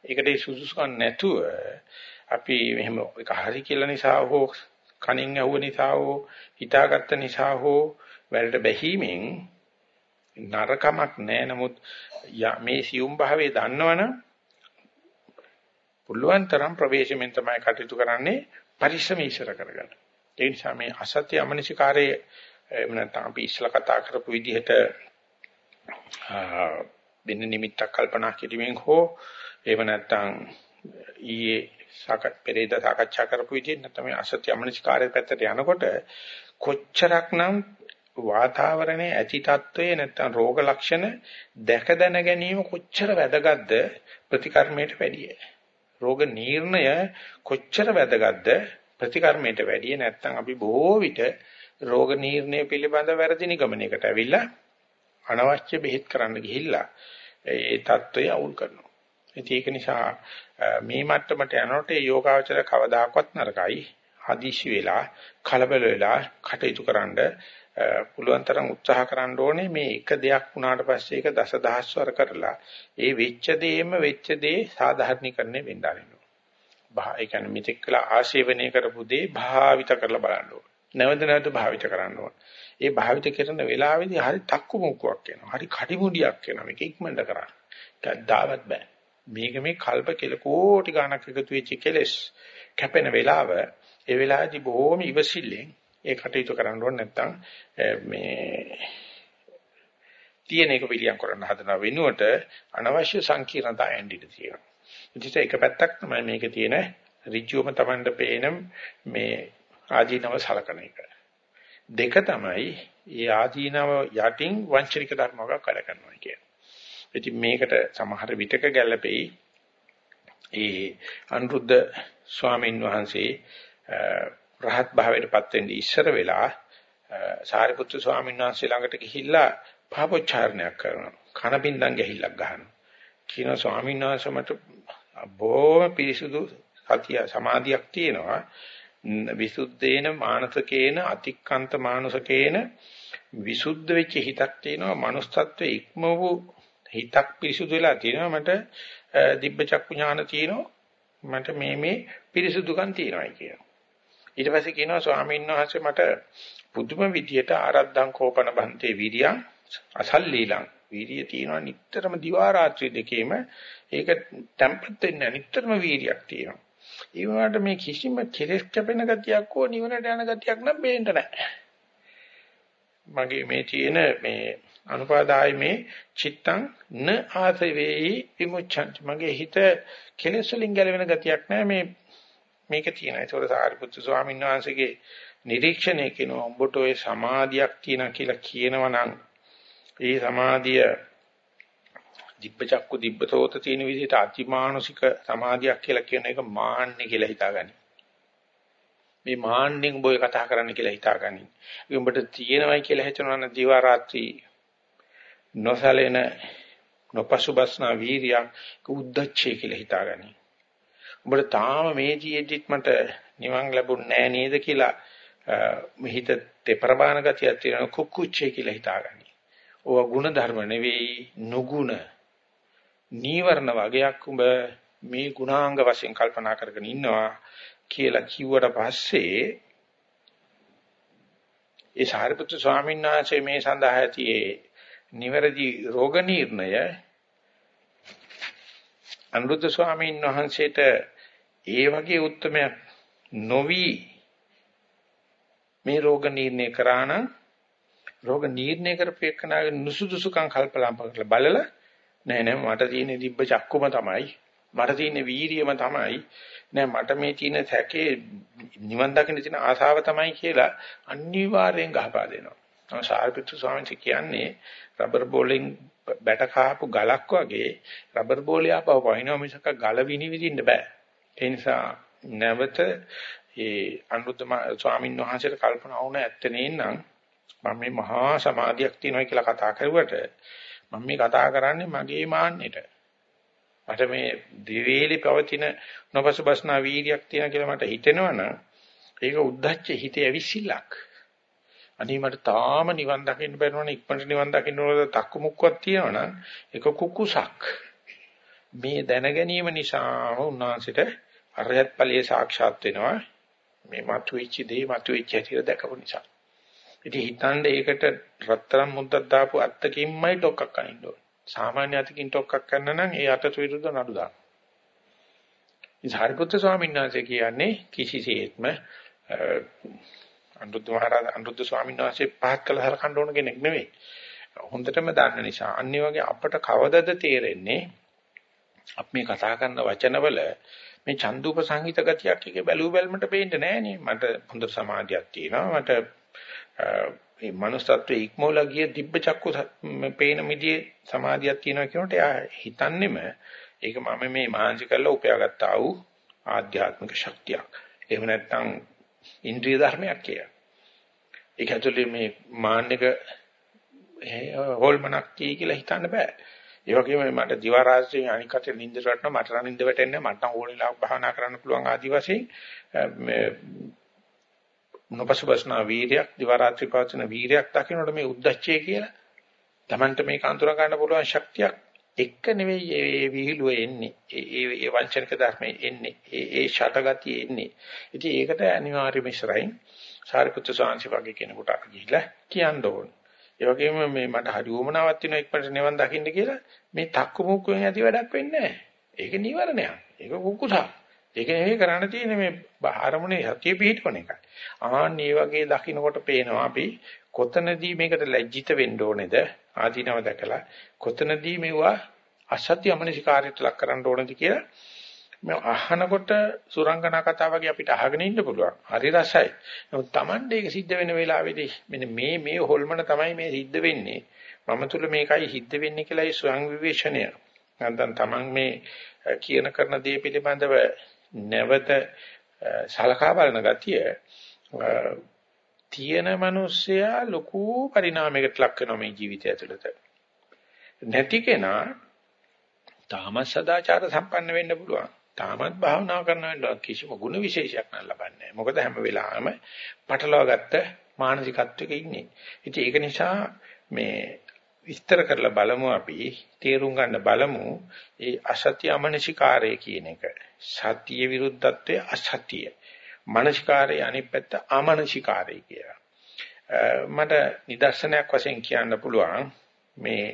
ඒකට සුසුසුකම් නැතුව අපි මෙහෙම ඒක හරි කියලා නිසා හෝ කනින් ඇහුව නිසා හෝ හිතාගත්ත නිසා හෝ වැඩට බැහිමෙන් නරකමක් නැහැ නමුත් මේ සියුම් භාවයේ දන්නවනම් පුළුවන් තරම් ප්‍රවේශමෙන් තමයි කටයුතු කරන්නේ පරිස්සම ඉස්සර කරගන්න. ඒ නිසා මේ අසත්‍ය අමනසිකාරයේ එහෙම නැත්නම් අපි ඉස්සලා කතා කරපු විදිහට බින්න නිමිත්තක් කල්පනා කිරීමෙන් හෝ එහෙම නැත්නම් ඊයේ සාකච්ඡා පෙරේද සාකච්ඡා කරපු විදිහට නැත්නම් මේ අසත්‍ය අමනසිකාරයේ පැත්තට යනකොට කොච්චරක්නම් වාතාවරණයේ ඇති తත්වයේ නැත්නම් රෝග ලක්ෂණ දැක දැන ගැනීම කොච්චර වැදගත්ද ප්‍රතිකර්මයට වැඩිය. රෝග නිర్ణය කොච්චර වැදගත්ද ප්‍රතිකර්මයට වැඩිය නැත්නම් අපි බොහෝ විට රෝග නිర్ణය පිළිබඳ වැරදි නිගමනයකට ඇවිල්ලා අනවශ්‍ය බෙහෙත් කරන්න ගිහිල්ලා ඒ தত্ত্বය අවුල් කරනවා. ඉතින් ඒක නිසා මේ මට්ටමට යනකොට ඒ යෝගාවචර කවදාකවත් නරකයි. හදිසි වෙලා කලබල වෙලා කටයුතු කරන්න පුළුවන් තරම් උත්සාහ කරන්න ඕනේ මේ එක දෙයක් වුණාට පස්සේ ඒක දසදහස්වර කරලා ඒ වෙච්ච දේම වෙච්ච දේ සාධාරණීකරණය වෙන්න ආරිනවා. බා ඒ කියන්නේ මෙතෙක් කළා ආශේවනය කරපු දේ භාවිත කරලා බලන්න ඕනේ. නැවත නැවත භාවිත කරන්න ඕනේ. ඒ භාවිත කරන වෙලාවේදී හරි තක්කු මුක්කුවක් එනවා. හරි කඩිමුඩියක් එනවා. මේක ඉක්මනට කරන්න. කද්දාවත් බෑ. මේක මේ කල්ප කෙල කෝටි ගණක් එකතු වෙච්ච කෙලස් කැපෙන වෙලාව ඒ වෙලාවේදී බොහොම ඉවසිල්ලෙන් ඒ කටයුතු කරන්න ඕනේ නැත්නම් මේ තියෙන එක පිළියම් කරන්න හදන වෙනුවට අනවශ්‍ය සංකීර්ණතා එන්ඩිට තියෙනවා. ඉතින් ඒක පැත්තක් තමයි මේකේ තියෙන ඍජුවම Tamanට පේන මේ ආජීනව සලකන එක. දෙක තමයි ඒ ආදීනව යටින් වංචනික ධර්මයක් වැඩ කරනවා කියන්නේ. ඉතින් මේකට සමහර විටක ගැළපෙයි ඒ අනුරුද්ධ ස්වාමීන් වහන්සේ රහත් භාවයටපත් වෙන්න ඉස්සර වෙලා සාරිපුත්තු ස්වාමීන් වහන්සේ ළඟට ගිහිල්ලා පාපොච්චාරණයක් කරනවා. කන බින්දන් ගැහිල්ලක් ගහනවා. කියන ස්වාමීන් වහන්සේ මට බොහොම පිරිසුදු සතිය සමාධියක් තියෙනවා. විසුද්ධේන මානසකේන අතික්කන්ත මානසකේන විසුද්ධ වෙච්ච හිතක් තියෙනවා. manussත්වයේ ඉක්ම වූ හිතක් පිරිසුදු වෙලා තියෙනවා. මට දිබ්බ චක්කු ඥාන තියෙනවා. මට මේ මේ පිරිසුදුකම් තියෙනවායි කියනවා. ඊට පස්සේ කියනවා ස්වාමීන් වහන්සේ මට පුදුම විදියට ආරද්ධං කෝපන බන්තේ විරියං අසල්ලීලං. වීර්යය තියෙනවා නිටතරම දිවා රාත්‍රී දෙකේම. ඒක තැම්පත් වෙන්නේ නිටතරම වීර්යයක් තියෙනවා. ඒ වුණාට මේ කිසිම කෙලෙස් කැපෙන ගතියක් හෝ නිවනට යන ගතියක් නම් බේන්න නැහැ. මගේ මේ තියෙන මේ අනුපාදාය මේ චිත්තං න ආසවේයි විමුච්ඡන්ති මගේ හිත කෙලෙස් වලින් ගැලවෙන ගතියක් නැහැ මේ මේක තියෙනවා. ඒතකොට සාරිපුත්තු ස්වාමීන් වහන්සේගේ නිරීක්ෂණය කියනවා උඹට ඔය සමාධියක් තියෙනවා කියලා කියනවා නම් ඒ සමාධිය දිබ්බචක්කු දිබ්බතෝත තියෙන විදිහට අතිමානුෂික සමාධියක් කියලා කියන එක මාන්නේ කියලා හිතාගනි. මේ මාන්නෙන් බොය කතා කරන්න කියලා හිතාගනි. උඹට තියෙනවයි කියලා හිතනවා නම් දිවා රාත්‍රී නොසලෙන නොපසුබස්නා වීරියක් උද්දච්චය කියලා හිතාගනි. උඹට තාම මේ ජීවිතෙත් මට නිවන් ලැබුණ නෑ නේද කියලා හිත තෙපරබාන ගතියක් තියෙන කුක්කුච්චේ කියලා හිතාගනි. ඕවා ಗುಣ ධර්ම නෙවෙයි නුගුණ නීවරණ වගයක් උඹ මේ ගුණාංග වශයෙන් කල්පනා කරගෙන ඉන්නවා කියලා කිව්වට පස්සේ ඒ සාරිපුත්‍ර ස්වාමීන් වහන්සේ මේ සඳහා ඇති නිවැරදි රෝග නිర్ణය අනුරුද්ධ ස්වාමීන් වහන්සේට ඒ වගේ උත්මයක් නොවි මේ රෝග නිర్ణය කරා නම් රෝග නිర్ణය කරපේකනාවේ නුසුදුසුකම් කල්පනා කරලා බලලා නෑ නෑ මට තියෙන දිබ්බ චක්කුම තමයි මට තියෙන වීරියම තමයි නෑ මට මේ තියෙන සැකේ නිවන් දකින්න තියෙන ආසාව තමයි කියලා අනිවාර්යෙන් ගහපා දෙනවා. තමයි සාරිපුත්‍ර ස්වාමීන් වහන්සේ කියන්නේ රබර් බෝලෙන් බැට කහපු ගලක් වගේ රබර් බෝලේ ආපහු වහිනවා මිසක ගල විනිවිදින්න බෑ. ඒ නිසා නැවත ඒ අනුරුද්ධ ස්වාමීන් වහන්සේට කල්පනා වුණා ඇත්ත නේනම් මම මේ මහා සමාධියක් තියෙනවා කියලා කතා කරුවට මම මේ කතා කරන්නේ මගේ මාන්නෙට. මට මේ දිවේලි පවතින නොපසුබස්නා වීර්යයක් තියෙන කියලා මට හිතෙනවනම් ඒක උද්දච්ච හිතේ ඇවිසිල්ලක්. අනේ මට තාම නිවන් දකින්න බැරිවනේ ඉක්මනට නිවන් දකින්න ඕන තක්කු මුක්කක් තියෙනවනම් ඒක කුකුසක්. මේ දැන ගැනීම නිසා උන්වහන්සේට අරහත් ඵලයේ සාක්ෂාත් වෙනවා. මේ මතුවෙච්ච දේ මතුවෙච්ච හැටි දැකපු නිසා. ඉතින් හිතන්නේ ඒකට රත්තරන් මුද්දක් දාපු අත්තකින්මයි ඩොක්කක් අනින්න ඕනේ. සාමාන්‍ය අතකින් ඩොක්කක් කරන්න නම් ඒ අතට විරුද්ධ නඩු දාන්න. ඉතින් හරිපුත්‍ර ස්වාමීන් වහන්සේ කියන්නේ කිසිසේත්ම අනුරුද්ධ මහරහතන් අනුරුද්ධ ස්වාමීන් වහන්සේ පහත් කළ හරකන්න ඕන කෙනෙක් නෙවෙයි. හොඳටම දන්න නිසා අනිත් වගේ අපට කවදද තේරෙන්නේ අපි මේ කතා කරන වචනවල මේ චන්දුප සංහිත ගතියක් එකේ බැලු බැලමට පේන්නේ නෑනේ. මට හොඳ සමාධියක් තියෙනවා. මට මේ manussත්වයේ ඉක්මෝලා ගිය දිබ්බ චක්කු පේන මිදියේ සමාධියක් තියෙනවා කියනකොට එයා හිතන්නේම ඒක මම මේ මානසික කරලා උපයාගත්තා වූ ආධ්‍යාත්මික ශක්තියක්. එහෙම නැත්නම් ඉන්ද්‍රිය ධර්මයක් කියලා. ඒක ඇතුලේ මේ මාන්නක හොල්මනක් tie කියලා හිතන්න බෑ. ඒ වගේම මට දිවා රාත්‍රියේ අනික් අතේ නිින්දට වටනවා මට නම් නිින්ද වැටෙන්නේ මට නම් ඕනෙලා භාවනා කරන්න පුළුවන් ආදි වශයෙන් මේ නොපසුබස්නා වීරයක් දිවා රාත්‍රී පවතින වීරයක් දකින්නකොට මේ උද්දච්චය කියලා Tamanට මේක අඳුර ගන්න පුළුවන් ශක්තියක් එක නෙවෙයි ඒ විහිළුව එන්නේ ඒ ඒ වංචනික ධර්මයේ එන්නේ ඒ ඒ ෂටගතිය එන්නේ ඉතින් ඒකට අනිවාර්යයෙන්ම ඉස්සරහින් සාරිපුත්‍ර සාංශි වගේ කෙනෙකුට අපි ගිහිල්ලා කියන්න ඕනේ ඒ වගේම මේ මට හරි උමනාවක් තියෙනවා ඉක්මනට නිවන් දකින්න කියලා මේ තක්කු මුක්කුවෙන් ඇති වැඩක් වෙන්නේ නැහැ. ඒක නිවරණයක්. ඒක කුකුසා. ඒක නෙවෙයි කරන්න තියෙන්නේ මේ ආරමුණේ සතිය පිහිටවන එකයි. ආන් මේ වගේ දකින්නකොට පේනවා අපි කොතනදී මේකට ලැජ්ජිත වෙන්න ඕනේද? ආදීනව දැකලා කොතනදී මේවා අසත්‍ය අමනසිකාරයට ලක් කරන්න ඕනේද කියලා මේ අහනකොට සුරංගනා කතා වගේ අපිට අහගෙන ඉන්න පුළුවන්. හරි රසයි. නමුත් Tamande ඒක සිද්ධ වෙන වෙලාවේදී මෙන්න මේ මේ හොල්මන තමයි මේ සිද්ධ වෙන්නේ. මම තුල මේකයි සිද්ධ වෙන්නේ කියලා ඒ ස්වයං විවේචනය. නැත්නම් Taman මේ කියන කරන දේ පිළිබඳව නැවත සලකා බලන ගතිය තියෙන මිනිස්සයා ලොකු පරිණාමයකට ලක් වෙනවා මේ ජීවිතය ඇතුළත. නැති කෙනා තාම සදාචාර සම්පන්න වෙන්න පුළුවන්. තාමත් භාවනා කරනකොට කිසිම ಗುಣ විශේෂයක් නෑ ලබන්නේ. මොකද හැම වෙලාවෙම පටලවාගත්ත මානසිකත්වයක ඉන්නේ. ඉතින් ඒක නිසා මේ විස්තර කරලා බලමු අපි තේරුම් ගන්න බලමු ඒ අසත්‍ය අමනසිකාරය කියන එක. සත්‍ය විරුද්ධත්වයේ අසත්‍ය. මනසිකාරයේ අනිත් පැත්ත අමනසිකාරය කියලා. මට නිදර්ශනයක් වශයෙන් කියන්න පුළුවන් මේ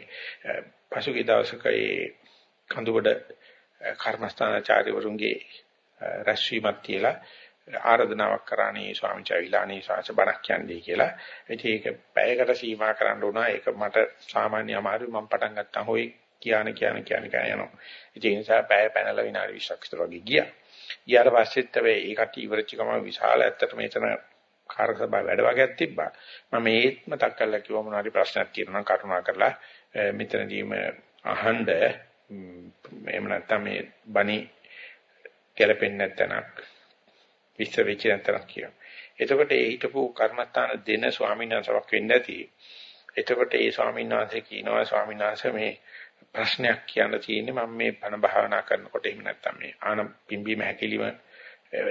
පසුගිය දවසක ඒ කඳුබඩ කර්මස්ථානාචාර්යවරුන්ගේ රැස්වීමක් තියලා ආරාධනාවක් කරානේ ස්වාමීන් වහන්සේලානේ ශාස බණක් කියන්නේ කියලා. ඉතින් ඒක පැයකට සීමා කරන්න උනා. ඒක මට සාමාන්‍ය අමාරුයි මම පටන් ගත්තා හොයි කියන කියන කියන කියන යනවා. ඉතින් ඒ නිසා පැය පැනලා විනාඩි 20ක් විතර වගේ ගියා. ඊට පස්සෙත් තමයි ඒකට ඉවරච්ච ගම විශාල ඇත්තට මෙතන කාර්ය සභාව වැඩ වගේක් තිබ්බා. මම ඒත් මතක් කරලා කිව්වා මොනවාරි ප්‍රශ්නයක් තියෙනවා නම් කරුණා කරලා මෙතනදීම අහන්න එහෙම නැත්නම් මේ බණි ගැලපෙන්නේ නැත්නම් විශ්ව වෙච්ච නැත්නම් කියනවා. එතකොට ඒ හිටපු කර්මස්ථාන දෙන ස්වාමීන් වහන්සේවක් වෙන්න ඇති. එතකොට ඒ ස්වාමීන් වහන්සේ කියනවා ස්වාමීන් වහන්සේ මේ ප්‍රශ්නයක් කියන්න තියෙන්නේ මම මේ බණ භාවනා කරනකොට එහෙම නැත්නම් මේ ආන පිම්බීම හැකිලිම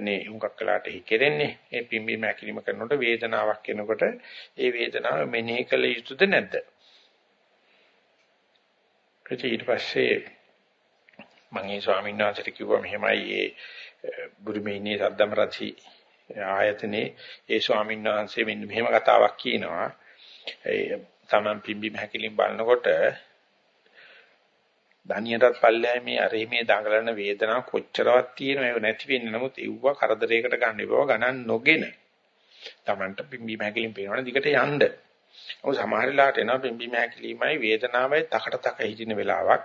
නේ හුඟක් කලකට හිකෙරෙන්නේ ඒ පිම්බීම හැකිලිම කරනකොට වේදනාවක් එනකොට ඒ වේදනාව මෙනෙහි කළ යුතුද නැද්ද ඊට පස්සේ මම ඒ ස්වාමීන් වහන්සේට කිව්වා මෙහෙමයි ඒ බුරුමේ ඉන්නේ සද්දම රචි ආයතනේ ඒ ස්වාමීන් වහන්සේ මෙන්න මෙහෙම කතාවක් කියනවා. ඒ තමන් පිම්බිම හැකිලින් බලනකොට දණියටත් පල්ලෑ මේ අර මේ දඟලන වේදනාව කොච්චරවත් තියෙනව ඒක නැති වෙන්නේ. නමුත් ඒව කරදරයකට ගන්න බව ගණන් නොගෙන තමන්ට පිම්බිම හැකිලින් පේනවනේ දිගට යන්න. ඔය සමහර වෙලාවට එනවා පිම්බීම හැකිලිමයි වේදනාවයි තකට තක හිටින වෙලාවක්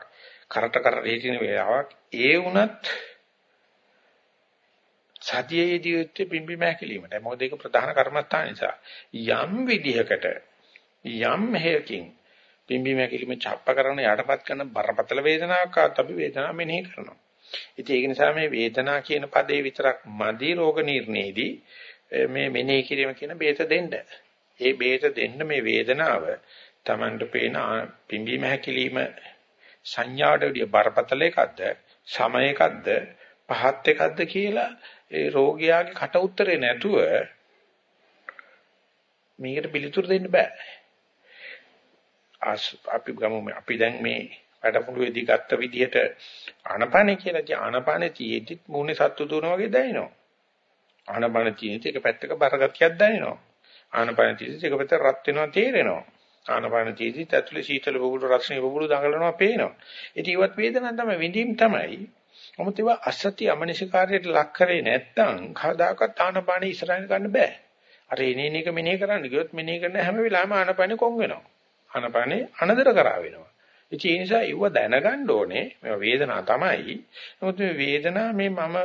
කරට කරට හිටින වෙලාවක්. ඒ වුණත් සතියේ යෙදියොත් පිම්බි මෑකිලීමටයි. මොකද ඒක ප්‍රධාන කර්මස්ථාන නිසා. යම් විදිහකට යම් හේයකින් පිම්බි මෑකිලීම ڇප්ප කරන යටපත් කරන බරපතල වේදනාවක් ආත් අපි වේදනාව මෙනෙහි කරනවා. ඉතින් ඒක නිසා මේ වේදනාව කියන ಪದේ විතරක් මදි රෝග නිర్ణයේදී මේ මෙනෙහි කිරීම කියන බේත දෙන්න. ඒ බේත දෙන්න මේ වේදනාව Tamanට පේන පිම්බි මෑකිලීම සංඥාට වඩා බරපතල එකක්ද සමයකක්ද පහත් එකක්ද කියලා ඒ රෝගියාගේ කට උත්තරේ නැතුව මේකට පිළිතුරු දෙන්න බෑ. අපි ගමු අපි දැන් මේ වැඩමුළුවේදී ගත්ත විදිහට ආනපානේ කියලා කිය ආනපානේ තියෙද්දිත් මූණේ සත්තු දුවන වගේ දැනෙනවා. ආනපාන තියෙද්දි එක පැත්තක බරගතියක් දැනෙනවා. ආනපාන තීසි එක පැත්ත රත් වෙනවා තේරෙනවා. ආනපාන තීසි ඇතුලේ සීතල බබුළු රස්නේ බබුළු දඟලනවා පේනවා. ඉතින් ඒවත් වේදනාවක් තමයි විඳීම් තමයි. නමුත් ඒවා අසත්‍ය අමනසිකාරයට ලක් කරේ නැත්නම් කවදාකවත් ආනපාන ඉස්සරහින් ගන්න බෑ. අර එනේන එක මෙනෙහි කරන්න ගියොත් මෙනෙහි කරන හැම වෙලාවෙම ආනපානෙ කොන් වෙනවා. ආනපානෙ අනදර කරා වෙනවා. ඉතින් ඒ නිසා ඒව දැනගන්න ඕනේ. මේ වේදනාව තමයි. නමුත් මේ වේදනාව මේ මම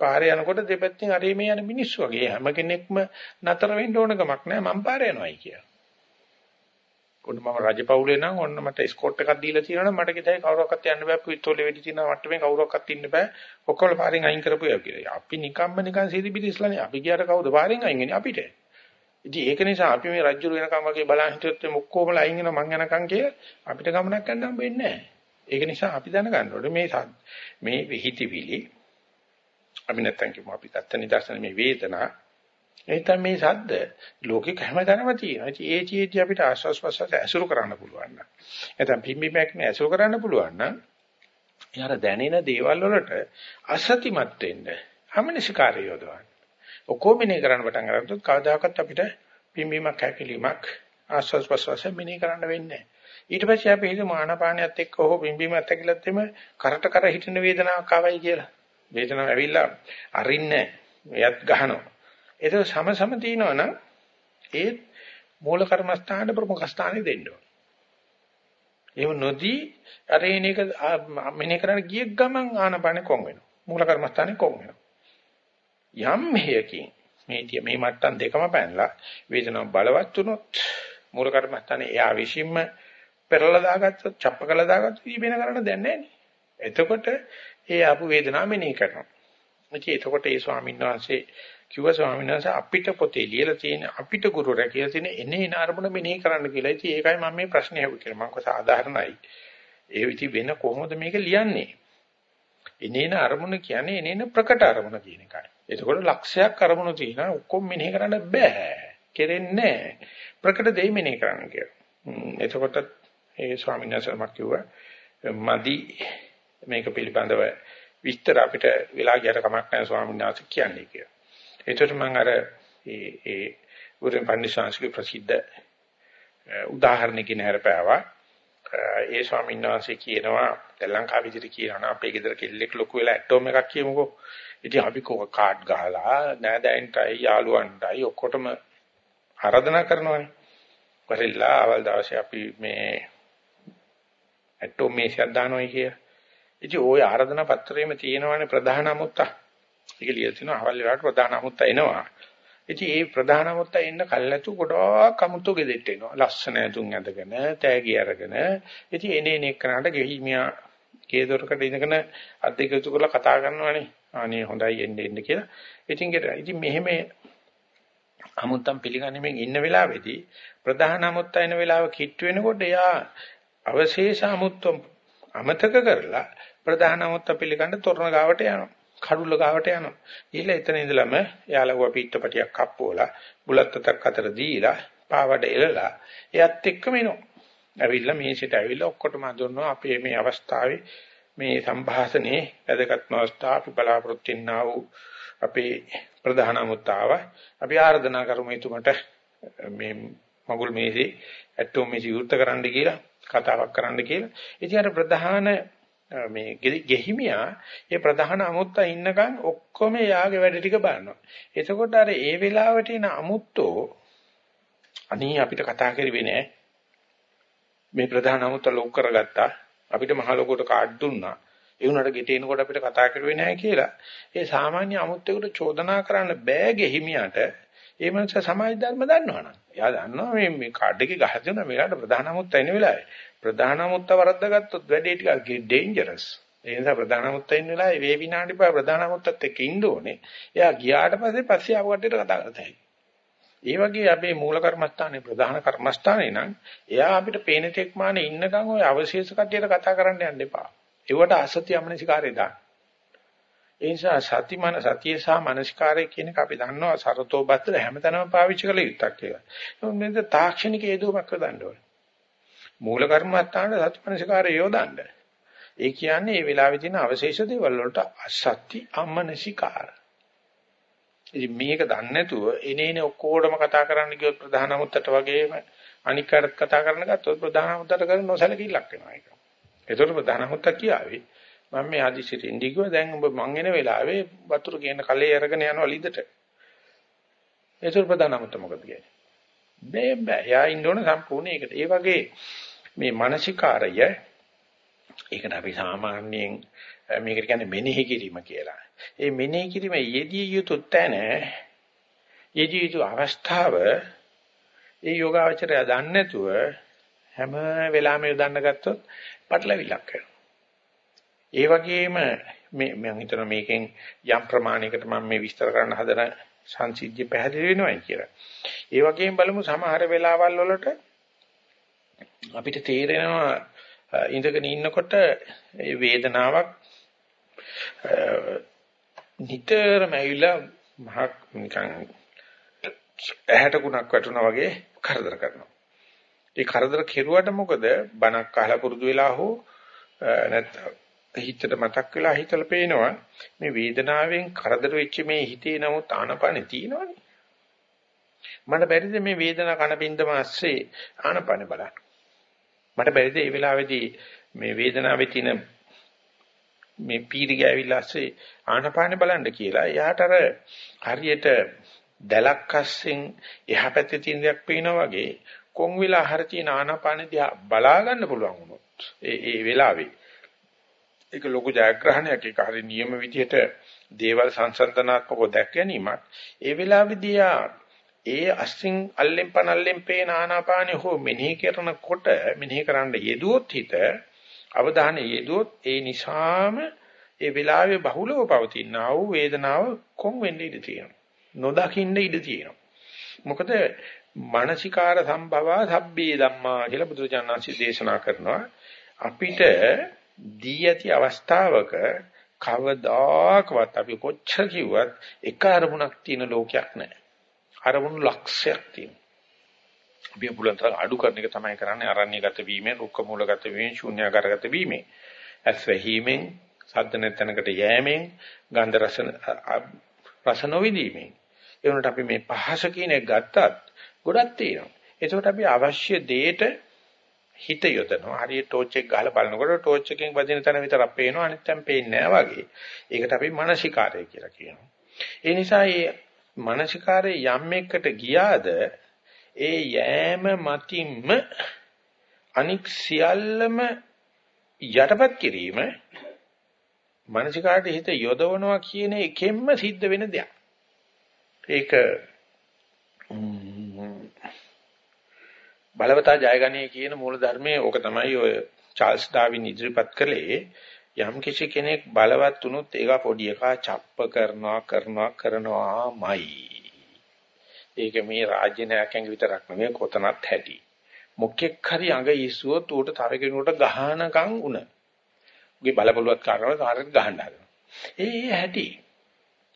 පාරේ යනකොට දෙපැත්තෙන් අරේ මේ යන මිනිස්සු වගේ හැම කෙනෙක්ම නතර වෙන්න ඕන ගමක් නැහැ මම පාරේ යනවායි කියලා. ඔන්න මම රජපෞලේ නම් ඔන්න මට ස්කෝට් එකක් දීලා තියෙනවා නම් මට කිතයි කවුරක්වත් යන්න බෑ පිටෝලේ වෙඩි තියෙනවා මට මේ කවුරක්වත් ඉන්න බෑ ඔක්කොම පාරෙන් අයින් කරපුවා කියලා. අපි නිකම්ම නිකන් සීදි පිටිස්ලානේ අපි ගියාට කවුද පාරෙන් අයින් වෙන්නේ අපිට. ඉතින් ඒක නිසා අපි මේ රජ්ජුරු වෙනකම් වගේ බලන් හිටියොත් මේ ඔක්කොම අයින් වෙනවා මං යනකම් කියලා අපිට ගමනක් යන්න හම්බෙන්නේ නැහැ. ඒක නිසා අපි දැනගන්න ඕනේ මේ මේ විහිතිවිලි අපි නැත්තම් කියමු අපි ගත්ත නිදර්ශන මේ වේදනා එතන මේ සද්ද ලෝකෙක හැමතැනම තියෙනවා. ඉතින් ඒ චේතිය අපිට ආස්වාස් ප්‍රසවාස ඇසුරු කරන්න පුළුවන් නම්. නැත්නම් පිම්බි මැක්නේ ඇසුරු කරන්න පුළුවන් නම් යාර දැනෙන දේවල් වලට අසතිමත් වෙන්න අමනසිකාරය යොදවන්න. ඔක්කොම මෙනේ කරන්න පටන් අරගත්තොත් කවදාකවත් අපිට පිම්බීමක් හැකිලිමක් ආස්වාස් ප්‍රසවාස මෙනේ කරන්න වෙන්නේ නැහැ. ඊට පස්සේ අපි හිතමු ආනාපානියත් එක්ක හෝ පිම්බීමත් එක්කලත් එම කරට කර හිටින වේදනාවක් ආවයි කියලා. වේදනාව ඇවිල්ලා අරින්නේ එයත් ගහනවා. ඒක සම සම තිනවනම් ඒ මූල කර්මස්ථානට ප්‍රමුඛ ස්ථානෙ දෙන්න ඕන. එහෙම නොදී අර එන එක මෙනේ කරන්න ගිය ගමන් ආනපන කොන් වෙනවා. මූල කර්මස්ථානෙ කොන් වෙනවා. යම් හේයකින් මේ මේ මට්ටම් දෙකම පැනලා වේදනාව බලවත් වුණොත් මූල කර්මස්ථානේ එයා විශ්ින්ම පෙරලා දාගත්තොත් චප්ප කළා දාගත්තොත් ඊ වෙන කරන්න දෙන්නේ නැහැ එතකොට ඒ ආපු වේදනාව මෙනෙහි කරනවා. ඉතින් එතකොට ඒ ස්වාමීන් වහන්සේ කිව්ව ස්වාමීන් වහන්සේ අපිට පොතේ ලියලා තියෙන අපිට ගුරුවරයා කියලා තියෙන එනේ එන අරමුණ මෙනෙහි කරන්න කියලා. ඉතින් ඒකයි මම මේ ප්‍රශ්නේ අහුවේ කියලා. මම කො සාධාරණයි. ඒ ඉතින් වෙන කොහොමද මේක ලියන්නේ? එනේන අරමුණ කියන්නේ එනේන ප්‍රකට අරමුණ කියන එකයි. එතකොට ලක්ෂයක් අරමුණු තියෙනවා ඔක්කොම මෙනෙහි කරන්න බෑ. කෙරෙන්නේ ප්‍රකට දෙයි මෙනෙහි කරන්න කියලා. එතකොට ඒ ස්වාමීන් වහන්සේ මම කිව්වා මදි මේක පිළිබඳව විස්තර අපිට වෙලා ගියට කමක් නැහැ ස්වාමීන් වහන්සේ කියන්නේ කියලා. ඒකට මම අර ඒ ඒ උරුම පන්සිංශික ප්‍රසිද්ධ උදාහරණකින් හරපාවා. ඒ ස්වාමීන් වහන්සේ කියනවා දැන් ලංකාව විදිහට කියනවා අපේ ගෙදර කෙල්ලෙක් ලොකු වෙලා ඇටෝම් එකක් කියමුකෝ. ඉතින් අපි කෝ කාඩ් ගහලා නෑදෑයන්ටයි යාළුවන්ටයි ඔක්කොටම ආරාධනා කරනවානේ. වරිලා අවල් දවසේ අපි මේ ඇටෝම් මේසයක් දානවායි කියලා. ඉතින් ওই ආරාධනා පත්‍රයේම තියෙනවානේ ප්‍රධාන අමුත්තා. ඒක ලියලා තිනවා අවල් වෙලාවට ප්‍රධාන අමුත්තා එනවා. ඉතින් ඒ ප්‍රධාන අමුත්තා එන්න කල්ැතු ගොඩාක් අමුතු ගෙදෙට්ට එනවා. ලස්සන ඇඳුම් ඇඳගෙන, තෑගි අරගෙන. ඉතින් එනේ එනේ කරාට ගෙහිමියා කේදොරකට ඉඳගෙන අධිකතු කරලා කතා කරනවානේ. අනේ හොඳයි එන්න එන්න කියලා. ඉතින් ඉතින් මෙහෙම අමුත්තම් පිළිගන්නමින් ඉන්න වෙලාවේදී ප්‍රධාන අමුත්තා එන වෙලාව කිට්ටු වෙනකොට එයා අවශේෂ අමුත්තම් අමතක කරලා ප්‍රධාන අමුත්තා පිළිගන්න තොරණ ගාවට යනවා. කඩුල්ල ගාවට යනවා. ගිහලා එතන ඉඳලම යාළුව පිටපටියක් කප්පෝලා බුලත් අතක් අතර දීලා පාවඩ එලලා එයත් එක්කම එනවා. ඇවිල්ලා මේසෙට ඇවිල්ලා ඔක්කොටම අඳුරනවා අපේ මේ අවස්ථාවේ මේ සංഭാෂණේ වැදගත් අවස්ථාව අපි බලාපොරොත්තු වෙනා වූ අපේ ප්‍රධාන මුත්තාව අපි ආරාධනා කරමු එතුමට මේ මගුල් මේසේ ඇටෝම් මේසි විවෘත කරන්න කියලා කතාවක් කරන්න කියලා. ඉතින් අර ප්‍රධාන මේ ගෙහිමියා ඒ ප්‍රධාන අමුත්තා ඉන්නකන් ඔක්කොම යාගේ වැඩ ටික බලනවා. එතකොට අර ඒ වෙලාවට එන අමුත්තෝ අනී අපිට කතා කරුවේ නෑ. මේ ප්‍රධාන අමුත්තා ලොක් කරගත්තා. අපිට මහ ලොකුට කාඩ් දුන්නා. ඒ උනට ගෙට එනකොට අපිට කතා කරුවේ නෑ කියලා. ඒ සාමාන්‍ය අමුත්තෙකුට චෝදනා කරන්න බෑ ගෙහිමියාට. ඒ මනුස්සයා සමාජ ධර්ම දන්නවනම්. එයා දන්නවා මේ මේ කාඩ් එකේ ගහලා තියෙනවා මේකට ප්‍රධාන අමුත්තා එන වෙලාවේ. ප්‍රධාන මුත්ත වරද්දාගත්තොත් වැඩේ ටිකක් ඩේන්ජරස්. ඒ නිසා ප්‍රධාන මුත්ත ඉන්න වෙලාවේ වේ විනාඩි පහ ප්‍රධාන මුත්තත් එක්ක ඉන්න ඕනේ. එයා ගියාට පස්සේ පස්සේ ආව කට්ටියට කතා කරතයි. ඒ වගේ අපේ මූල කර්මස්ථානේ ප්‍රධාන කර්මස්ථානේ නම් එයා අපිට පේන තෙක් මානේ ඉන්නකම් ওই අවශේෂ කට්ටියට කතා කරන්න යන්න එපා. ඒවට අසත්‍ය අමනසිකාරය දාන්න. ඒ නිසා සති මන සතිය සහ මනසිකාරය කියන එක අපි දන්නවා සරතෝ බත්තර හැමතැනම පාවිච්චි කළ යුත්තක් කියලා. නමුත් මේක තාක්ෂණික හේතුවක් කරන්න ඕනේ. මූල කර්මස්ථානට සත්‍යමනසිකාරය යොදන්න. ඒ කියන්නේ මේ වෙලාවේ තියෙන අවශේෂ දේවල් වලට අසත්‍ය අමනසිකාර. ඉතින් මේක දන්නේ නැතුව එනේන ඔක්කොටම කතා කරන්න ගියොත් ප්‍රධාන මුත්තට වගේම අනික් කාටත් කතා කරන්න ගත්තොත් ප්‍රධාන මුත්තට කරන නොසලකිල්ලක් වෙනවා ඒක. ඒතකොට ප්‍රධාන මුත්ත කියාවේ මම මේ ආදිසිට ඉඳි කිව්වා දැන් ඔබ මං එන වෙලාවේ වතුර කියන කලේ අරගෙන යනවා ලිදට. ඒතකොට ප්‍රධාන මුත්ත මොකද කියන්නේ? බෑ බෑ. යා ඉන්න ඕන සම්පූර්ණ ඒකට. ඒ වගේ මේ මානසිකාරය ඒකට අපි සාමාන්‍යයෙන් මේකට කියන්නේ මෙනෙහි කිරීම කියලා. ඒ මෙනෙහි කිරීම යෙදිය යුතු තැන යෙදිය යුතු අවස්ථාව ඒ යෝගාවචරය දන්නේ නැතුව හැම වෙලාවෙම යොදන්න ගත්තොත් පටලවිලක් වෙනවා. ඒ වගේම මේ මම හිතනවා මේකෙන් යම් ප්‍රමාණයකට මම මේ විස්තර කරන්න හදන සංසිද්ධිය පැහැදිලි වෙනවයි කියලා. ඒ වගේම බලමු සමහර වෙලාවල් වලට අපිට තේරෙනවා ඉඳගෙන ඉන්නකොට ඒ වේදනාවක් නිතරම ඇවිල්ලා මහ නිකන් ඇහැට කුණක් වැටුණා වගේ කරදර කරනවා. ඒ කරදර කෙරුවට මොකද බණක් අහලා පුරුදු වෙලා හෝ නැත්නම් හිතට මතක් වෙලා හිතලා පේනවා මේ වේදනාවෙන් කරදර වෙච්ච මේ හිතේ නමුත් ආනපනෙ තියෙනවනේ. මට බැරිද මේ වේදනාව කනපින්දම ඇස්සේ ආනපනෙ බලන්න. මට බැරිද මේ වෙලාවේදී මේ වේදනාවේ තියෙන මේ පීරි ගෑවිලා ඇස්සේ ආනපානෙ බලන්න කියලා. එයාට අර හරියට දැලක් අස්සෙන් එහා පැත්තේ තියෙන දෙයක් පේනවා වගේ කොන් වෙලා හර තියෙන ආනපානෙ දිහා බලා ගන්න පුළුවන් වුණොත් ඒ ඒ වෙලාවේ ඒක ලොකු ජයග්‍රහණයක්. ඒක හරි නියම විදිහට දේවල් සංසන්දනාත්මකව දැක් ගැනීමක් ඒ වෙලාවේදී ඒ අස්සින් අල්ලෙන් පනල්ලෙන් පේන ආනාපානෙ හෝ මෙනෙහි කරනකොට මෙනෙහි කරන්න යෙදුවොත් හිත අවධානය යෙදුවොත් ඒ නිසාම ඒ වෙලාවේ බහුලව පවතිනා වූ වේදනාව කොම් වෙන්න ඉඩ තියෙනවා. නොදකින්න ඉඩ තියෙනවා. මොකද මානසිකාර සම්භවා සබ්බේ ධම්මා කියලා බුදුරජාණන්සේ දේශනා කරනවා. අපිට දී ඇති අවස්ථාවක කවදාකවත් අපි කොච්චර කිව්වත් එක අරමුණක් තියෙන ලෝකයක් නැහැ අරමුණු ලක්ෂයක් තියෙනවා. අපි පුළුවන් තරම් අඩු කරන එක තමයි කරන්නේ අරණ්‍යගත වීමෙන්, රුක්ක මූලගත වීමෙන්, ශූන්‍යාකාරගත වීමෙන්, ඇස් වැහිමෙන්, සද්ද නැතනකට යෑමෙන්, ගන්ධ රස රස නොවිදීමෙන්. ඒ වුණාට අපි මේ පහස කියන එක ගත්තත් ගොඩක් තියෙනවා. ඒකට අපි අවශ්‍ය දෙයට හිත යොදනවා. හරියට ටෝච් එක ගහලා බලනකොට ටෝච් එකෙන් වදින තැන විතරක් පේනවා අනිත් තැන් පේන්නේ නැහැ වගේ. ඒකට අපි මානසිකාරය කියලා කියනවා. ඒ නිසා මේ මානසිකාරයේ යම් එකට ගියාද ඒ යෑම මතින්ම අනික් සියල්ලම යටපත් කිරීම මානසිකාරට හිත යොදවනවා කියන එකෙන්ම සිද්ධ වෙන දෙයක්. ඒක බලවතා ජයගන්නේ කියන මූල ධර්මයේ ඕක තමයි ඔය චාල්ස් ඩාවින් ඉදිරිපත් කළේ යම් කිසි කෙනෙක් බලවත් වුණොත් ඒක පොඩි එකා ڇප්ප කරනවා කරනවා කරනවාමයි. ඒක මේ රාජ්‍ය නායකයන්ගේ විතරක් නෙවෙයි කොතනත් ඇති. මොකෙක් හරි අඟ ඉස්සුවොත් උට තව කෙනෙකුට ගහනකම් උන. උගේ බලපොළුවත් කාරණාව කාටද ගහන්න හදනවා. ඒ ඇති.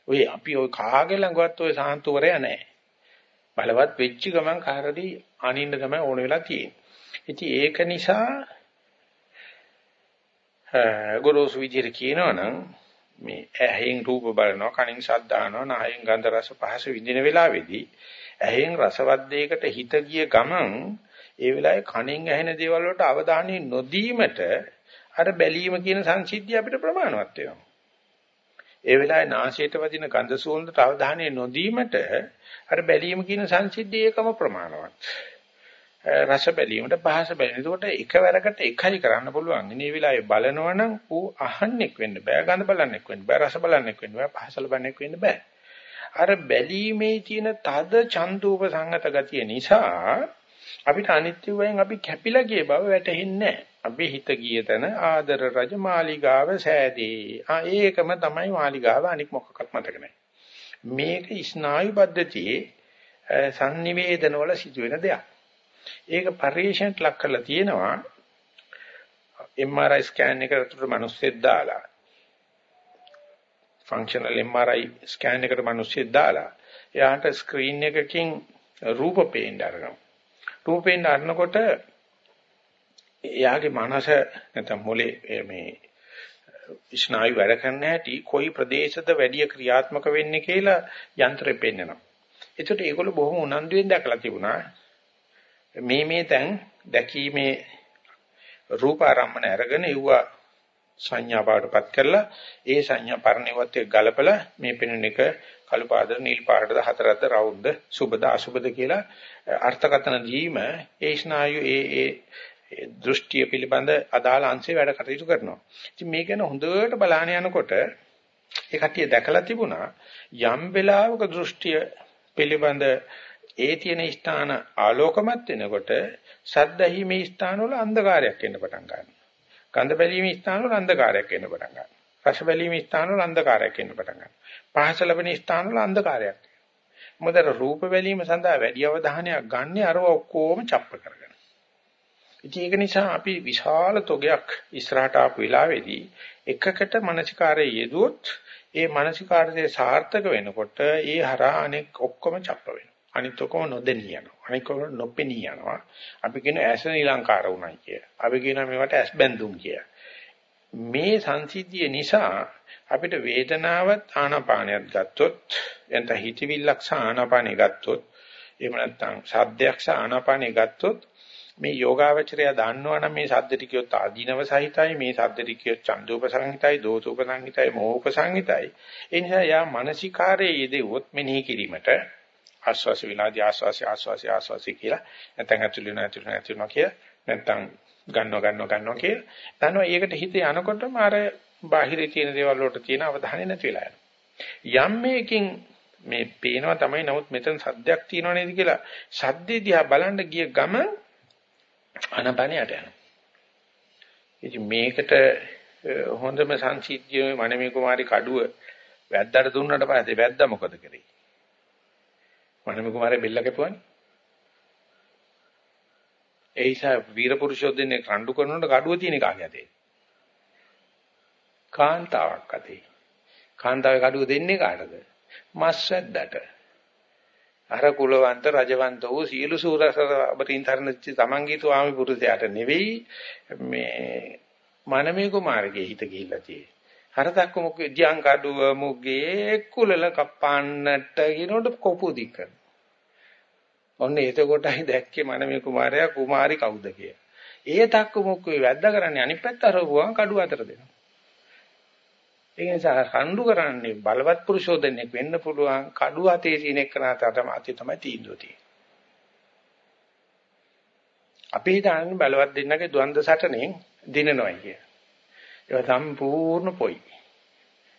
ඔය අපි ඔය කාගේ ළඟවත් ඔය සාන්තුවරය නැහැ. බලවත් වෙච්ච ගමන් කාටදී අනින්න තමයි ඕන වෙලා තියෙන්නේ. ඉතින් ඒක නිසා ගොරෝසු විදිහට කියනවනම් මේ ඇහෙන් රූප බලනවා කනින් ශබ්ද අහනවා නහයෙන් ගන්ධ රස පහස විඳින වෙලාවේදී ඇහෙන් රසවත් දෙයකට හිත ගිය ගමන් ඒ වෙලාවේ කනින් ඇහෙන දේවල් වලට අවධානය නොදීමට අර බැලීම කියන සංසිද්ධිය අපිට ප්‍රමාණවත් වෙනවා. ඒ වෙලාවේ නාසයට වදින ගඳ සුවඳට අවධානය නොදීමට අර බැලීම කියන සංසිද්ධිය ඒකම ප්‍රමාණවත්. රස බැලීමට පහස බැලීම. ඒකට එකවරකට එකයි කරන්න පුළුවන්. මේ වෙලාවේ බලනවනම් ඌ අහන්නෙක් වෙන්න බෑ. ගඳ බලන්නෙක් වෙන්න බෑ. රස බලන්නෙක් වෙන්න බෑ. පහස ලබන්නෙක් වෙන්න බෑ. අර බැලීමේ තියෙන තද චන්දූප සංගත ගතිය නිසා අපිට අනිත්‍ය වයෙන් අපි කැපිලා ගිය බව වැටහෙන්නේ නැහැ. අපි හිත ගිය තැන ආදර රජ මාලිගාව සෑදී. ආ ඒකම තමයි මාලිගාව අනික් මොකක්වත් මතක නැහැ. මේක ස්නායු පද්ධතියේ sannivedana වල සිදුවෙන දෙයක්. ඒක පරිශනට ලක් කරලා තියෙනවා MRI ස්කෑන් එකකට මිනිස්සෙක් දාලා ෆන්ක්ෂනල් MRI ස්කෑන් එකට මිනිස්සෙක් දාලා එයාට ස්ක්‍රීන් එකකින් රූප පේන්න අරනවා රූප පේන්න අරනකොට එයාගේ මනස නැත්නම් මොලේ මේ ස්නායු වැඩ කරන හැටි කොයි ප්‍රදේශද වැඩි ක්‍රියාත්මක වෙන්නේ කියලා යන්ත්‍රෙ පෙන්නනවා. ඒකට ඒගොල්ලෝ බොහොම උනන්දුවෙන් දැකලා තිබුණා. මේ මේ තැන් දැකීමේ රූප ආරම්මන අරගෙන ඉවුවා සංඥා බවටපත් කරලා ඒ සංඥා පරිණිවත් එක්ක ගලපලා මේ පෙනෙන එක කළු පාදද නිල් පාටද හතරද රවුම්ද සුබද අසුබද කියලා අර්ථකථන දීම ඒ ස්නායු ඒ ඒ ඒ දෘෂ්ටිය පිළිබඳ අදාළ අංශේ වැඩ කටයුතු කරනවා. ඉතින් මේක ගැන හොඳට බලහන යනකොට ඒ කට්ටිය දැකලා තිබුණා යම් වෙලාවක දෘෂ්ටිය පිළිබඳ ඒ තියෙන ස්ථාන ආලෝකමත් වෙනකොට සද්දහිමේ ස්ථානවල අන්ධකාරයක් එන්න පටන් ගන්නවා. ගන්ධ බැලීමේ ස්ථානවල අන්ධකාරයක් එන්න පටන් ගන්නවා. රස බැලීමේ ස්ථානවල අන්ධකාරයක් එන්න පටන් ගන්නවා. පහස ලැබෙන ස්ථානවල අන්ධකාරයක්. මොකද රූප බැලීම සඳහා වැඩි අවධානයක් ගන්න අරව ඔක්කොම චප්ප කරගෙන. ඉතින් ඒක නිසා අපි විශාල තොගයක් ඉස්සරහට ආපු වෙලාවේදී එකකට මානසිකාරයේ යෙදුවොත් ඒ මානසිකාර්යයේ සාර්ථක වෙනකොට ඒ හරහා අනෙක් ඔක්කොම චප්ප වෙනවා. අනිත් ඔක්කොම නොදෙනී යනවා. අනිත් ඔක්කොම නොපෙනී යනවා. අපි කියන ඇස නිලංකාර වුණයි කිය. අපි කියන මේවට ඇස් බැඳුම් කිය. මේ සංසිද්ධිය නිසා අපිට වේදනාවත් ආනාපානයත් ගත්තොත් එතන හිතවිල්ලක් සහ ආනාපානෙ ගත්තොත් එහෙම නැත්නම් සද්දයක් සහ ආනාපානෙ ගත්තොත් මේ යෝගාවචරය දන්නවනම් මේ සද්ද ටිකියොත් ආදීනව සහිතයි මේ සද්ද ටිකියොත් චන්දූප සංහිතයි දෝසූප සංහිතයි මෝහූප සංහිතයි ඒ නිසා යා මානසිකාරයේ යෙදුවොත් මෙනෙහි කිරීමට ආස්වාස විනාදී ආස්වාස ආස්වාස ආස්වාස කියලා නැත්නම් ඇතුළේ නැතුළේ නැතුළේ කියලා නැත්නම් ගන්නවා ගන්නවා ගන්නවා කියලා. දන්නවා ඒකට හිත යනකොටම අර බාහිරේ තියෙන දේවල් වලට තියෙන අවධානය නැති වෙලා යනවා. යම් මේකින් මේ පේනවා තමයි නමුත් මෙතන සද්දයක් තියෙනව නේද කියලා. සද්දේ දිහා බලන්න ගිය ගම අනපනියට යනවා ඉතින් මේකට හොඳම සංසිද්ධියේ මනමේ කුමාරි කඩුව වැද්දාට දුන්නාට පස්සේ වැද්දා මොකද කරේ මනමේ කුමාරයා බෙල්ල කැපුවානේ ඒ නිසා වීරපුරුෂයෝ දෙන්නේ රණ්ඩු කරනකොට කඩුව තියෙන කාගේ අතේ කාන්තාවක් අතේ. කාන්තාවේ කඩුව දෙන්නේ කාටද? මස් වැද්දට. අර කුලවන්ත රජවන්ත වූ සියලු සූරසර අපරින් තරණච්ච තමන්ගේ ස්වාමි පුරුෂයාට නෙවෙයි මේ මනමේ කුමාරගේ හිත ගිහිල්ලා තියෙන්නේ. හරතක්ක මොකද දියං කඩුව මුගේ කුලල කප්පන්නට කියනකොට කොපු දික් කරනවා. ඔන්න එතකොටයි දැක්කේ මනමේ කුමාරයා කුමාරි කවුද කියලා. ඒ තක්ක මොකේ වැද්ද කරන්නේ අනිත් පැත්ත අරවුවා කඩුව අතර දෙනවා. ඒ නිසා රණ්ඩු කරන්නේ බලවත් පුරුෂෝදෙනෙක් වෙන්න පුළුවන් කඩුව අතේ තියෙන එකනට අතේ තමයි තීන්දුව තියෙන්නේ. අපි හිතන්නේ බලවත් දෙන්නගේ ද්වන්ද සටනෙන් දිනනොයි කිය. ඒක සම්පූර්ණ පොයි.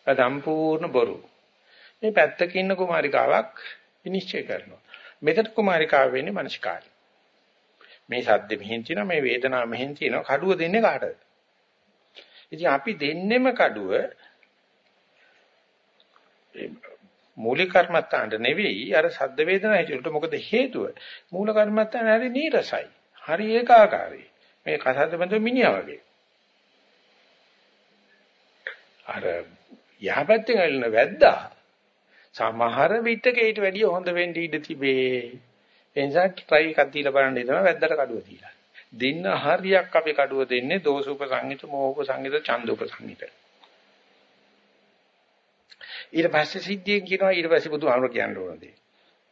ඒක සම්පූර්ණ බොරු. මේ පැත්තක ඉන්න කුමාරිකාවක් විනිශ්චය කරනවා. මෙතන කුමාරිකාව වෙන්නේ මනසිකාරය. මේ සද්ද මෙහෙන් තියෙනවා මේ වේදනාව මෙහෙන් තියෙනවා කඩුව දෙන්නේ කාටද? ඉතින් අපි දෙන්නෙම කඩුව මූලික කර්මත්තාන්ට නෙවෙයි අර සද්ද වේදනා හිතුවට මොකද හේතුව? මූල කර්මත්තාන හරි නීරසයි. හරි ඒකාකාරයි මේ කසද්ද බඳ මිනිහා වගේ. අර යහපැත්තෙන් ඇලෙන වැද්දා සමහර විටක ඊට වැඩිය හොඳ වෙන්න ඉඩ තිබේ. ඒ නිසා try එකක් දීලා බලන්න ඉතන වැද්දට කඩුව දීලා. දෙන්න හරියක් අපි කඩුව දෙන්නේ දෝසුප සංගීත මෝහප සංගීත ඡන්දෝප සංගීත ඊට පස්සේ සිද්ධියෙන් කියනවා ඊට පස්සේ බුදුහාමුදුර කියන්න ඕන දේ.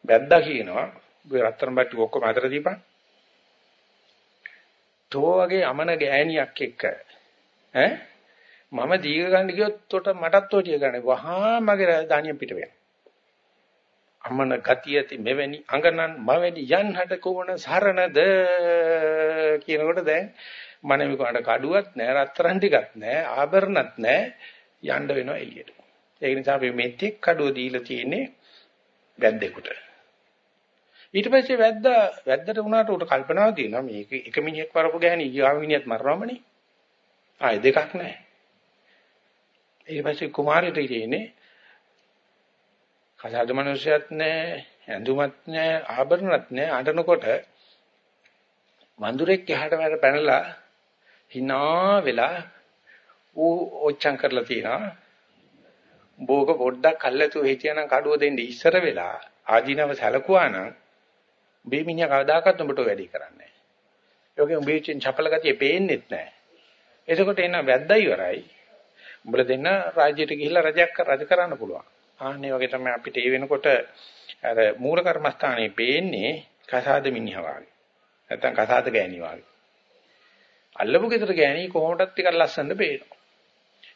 බැද්දා කියනවා ඔබ රත්තරන් බට්ටු ඔක්කොම අතර දීපන්. තෝ වගේ අමන ගෑණියක් එක්ක ඈ මම දීග ගන්න ගියොත් උට මටත් ඔය ටික ගන්න. වහා මගේ දානිය පිට වෙනවා. අමන ගතිය ඇති මෙවැනි අඟනන් මවැනි යන්හට කොවන සරණද කියනකොට දැන් මනමිකට කඩුවක් නැහැ රත්තරන් ටිකක් නැහැ ආභරණත් නැහැ යන්න වෙනවා එළියට. ඒක නිසා අපි මෙතෙක් කඩුව දීලා තියෙන්නේ වැද්දෙකුට. ඊට පස්සේ වැද්දා වැද්දට වුණාට උට කල්පනාවක් තියෙනවා මේක එක මිනිහෙක් වරපු ගෑණි ඊගාව මිනිහත් මරනවමනේ. ආයේ දෙකක් නැහැ. ඊට පස්සේ කුමාරයට ඉන්නේ කසාද මිනිහයත් නැහැ, ඇඳුමත් නැහැ, ආභරණත් නැහැ. අඬනකොට වඳුරෙක් එහාට වැඩ පැනලා hina වෙලා ඌ ඔච්චම් කරලා තියනවා බෝක පොඩ්ඩක් අල්ලතුව හිටියනම් කඩුව දෙන්න ඉස්සර වෙලා ආධිනව සැලකුවා නම් උඹේ මිනිහා කවදාකවත් උඹට වැඩි කරන්නේ නැහැ. ඒකේ උඹේ චින් චපල ගතිය පේන්නෙත් නැහැ. එතකොට එන වැද්දා ඉවරයි. උඹලා දෙන්න රාජ්‍යයට ගිහිල්ලා රජයක් රජ කරන්න පුළුවන්. ආන්නේ වගේ තමයි අපිට ඒ වෙනකොට අර මූල කර්මස්ථානේ පේන්නේ කසාද මිනිහා වගේ. නැත්තම් කසාද ගෑණි වගේ. අල්ලපු ගෙදර ගෑණි කොහොමදත් ටිකක් ලස්සනට පේනවා.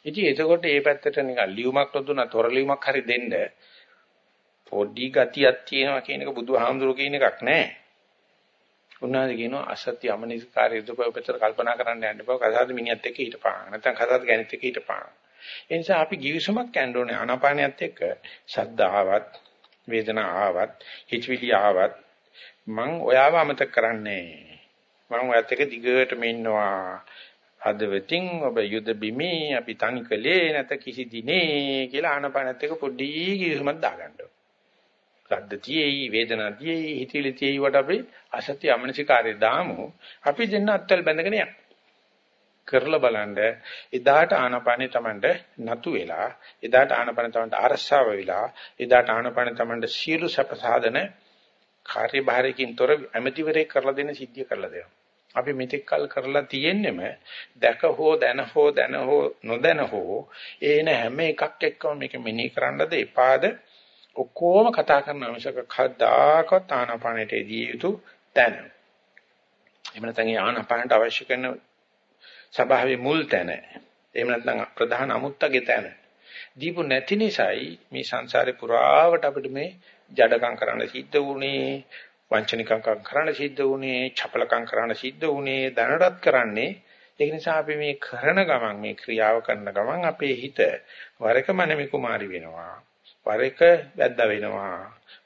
ඉතින් එතකොට මේ පැත්තට නිකන් ලියුමක් නොදුනා තොර ලියුමක් හරි දෙන්න පොඩි ගතියක් තියෙනවා කියන එක බුදුහාමුදුරුවෝ කියන එකක් නෑ. උන්වහන්සේ කියනවා අසත්‍ය අමනිස්කාරය දුකපතර කල්පනා කරන්න යන්න බෑ. කසාද මිනිහත් එක්ක හිටපාන. නැත්නම් කසාද ගැනිත් එක්ක හිටපාන. ඒ නිසා අපි givisුමක් යන්න ඕනේ ආනාපානියත් එක්ක ශබ්දාවත් වේදනාවක් හිතවිලි ආවත් මං ඔයාව අමතක කරන්නේ මම ඔයත් එක්ක දිගටම ඉන්නවා හදවතින් ඔබ යුද බිමේ අපි තනිකලේ නැත කිසි දිනේ කියලා ආනපනත් එක පොඩි කිවිසුමක් දාගන්න ඕන. සද්දතියේ වේදනාතියේ හිතිලිතියේ වට අපි අසත්‍ය අමනසිකාරය දාමු. අපි දෙන්න අත්වල බැඳගෙන යන්න. කරලා බලන්න එදාට ආනපනේ Tamanට නතු වෙලා එදාට ආනපනේ Tamanට අරස්සාව වෙලා එදාට ආනපනේ Tamanට සියලු සැප සාධන කාර්යභාරයකින් තොර ඇමතිවරේ කරලා දෙන සිද්ධිය කරලා දෙනවා. අපි මෙතෙක් කල් කරලා තියෙන්නෙම දැක හෝ දැන හෝ දැන හෝ නොදැන හෝ ඒන හැම එකක් එක්කම මේක මෙනෙහි කරන්නද එපාද ඔක්කොම කතා කරන මිසක කද්දාකවත් ආනාපානයට එදිය යුතු තැන. එහෙම නැත්නම් ඒ ආනාපානට අවශ්‍ය කරන ස්වභාවයේ මුල් තැන. එහෙම නැත්නම් ප්‍රධාන අමුත්තගේ තැන. දීපු නැති නිසායි මේ සංසාරේ පුරාවට අපිට මේ ජඩකම් කරන්න සිද්ධ වුණේ වංචනිකම් කරන්න සිද්ධ වුණේ, චපලකම් කරන්න සිද්ධ වුණේ, දැනටත් කරන්නේ. ඒක නිසා අපි මේ කරන ගමන් මේ ක්‍රියාව කරන ගමන් අපේ හිත වරක මනමේ කුමාරි වෙනවා. වරක වැද්දා වෙනවා.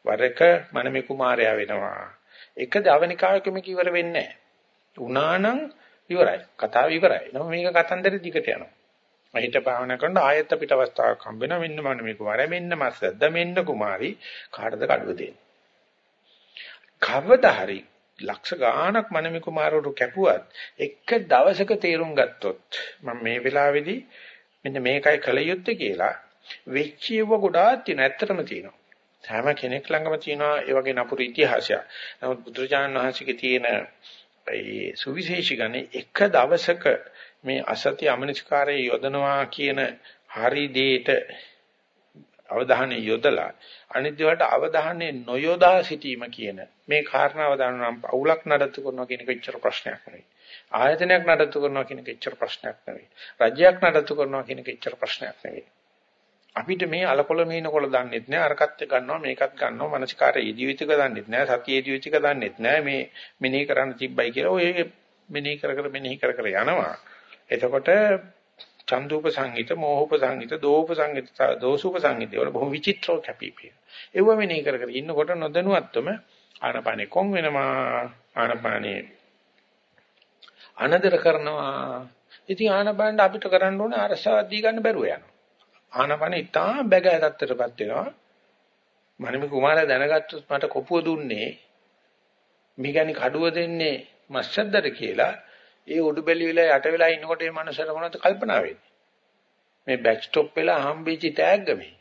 වරක මනමේ කුමාරයා වෙනවා. එක දවනිකාවක මේක ඉවර වෙන්නේ නැහැ. උනානම් ඉවරයි. කතාව ඉවරයි. නම මේක කතන්දරේ දිගට යනවා. මහිත භාවනා කරන ආයත පිට අවස්ථාවක් හම්බ වෙනවා මෙන්න මනමේ කුමාරයා මෙන්න මස්සද්ද මෙන්න කුමාරි කාටද කඩුව දෙන්නේ. කවදා හරි ලක්ෂ ගාණක් මනමි කුමාරවරු කැපුවත් එක දවසක තේරුම් ගත්තොත් මම මේ වෙලාවේදී මෙන්න මේකයි කල යුත්තේ කියලා වෙච්චිව ගොඩාක් තියෙන ඇත්තටම තියෙනවා. හැම කෙනෙක් ළඟම තියෙනවා ඒ වගේ නපුරු ඉතිහාසයක්. නමුත් බුදුරජාණන් වහන්සේගේ තියෙන ඒ සුවිශේෂී ගන්නේ එක දවසක මේ අසත්‍ය අමනිස්කාරයේ යොදනවා කියන හරි දෙයට අවධානය යොදලා අනිත් ඒවාට අවධානය නොයොදා සිටීම කියන මේ කාරණාව දන්නම් පවුලක් නඩත්තු කරනවා කියන එක එච්චර ප්‍රශ්නයක් නෙවෙයි. ආයතනයක් නඩත්තු කරනවා කියන එක එච්චර ප්‍රශ්නයක් නෙවෙයි. රජයක් නඩත්තු කරනවා කියන එක එච්චර ප්‍රශ්නයක් නෙවෙයි. අපිට මේ අලකොල මීනකොල දන්නෙත් නෑ අරකට ගන්නවා මේකත් ගන්නවා මානසිකාරය ජීවිතික දන්නෙත් නෑ සතියේ ජීවිතික දන්නෙත් නෑ මේ මෙනෙහි කරන්න තිබ්බයි කියලා ඔය මෙනෙහි කර කර මෙනෙහි කර කර යනවා. එතකොට චන්දුප සංගීත, මෝහප සංගීත, දෝප සංගීත, දෝසුප සංගීත වල බොහොම විචිත්‍රව කැපිපිය. ඒව මෙනේ කර කර ඉන්නකොට නොදැනුවත්වම ආනපානේ කොන් වෙනවා. ආනපානේ අනදර කරනවා. ඉතින් ආනපානට අපිට කරන්න ඕනේ අරසාවක් දී ගන්න බැරුව යනවා. ආනපානේ ඉතාම බැගෑ තත්ත්වයටපත් වෙනවා. මනමි කුමාරයා දැනගත්තොත් මට කොපුව දුන්නේ මේ කියන්නේ කඩුව දෙන්නේ මස්සද්දට කියලා ඒ උඩු බැලි වෙලා යට වෙලා ඉන්නකොට මේ මනුස්සයර මොනවද කල්පනා වෙන්නේ? මේ බෑක් ස්ටොප් වෙලා හම්බෙච්ච ටැග් මේ.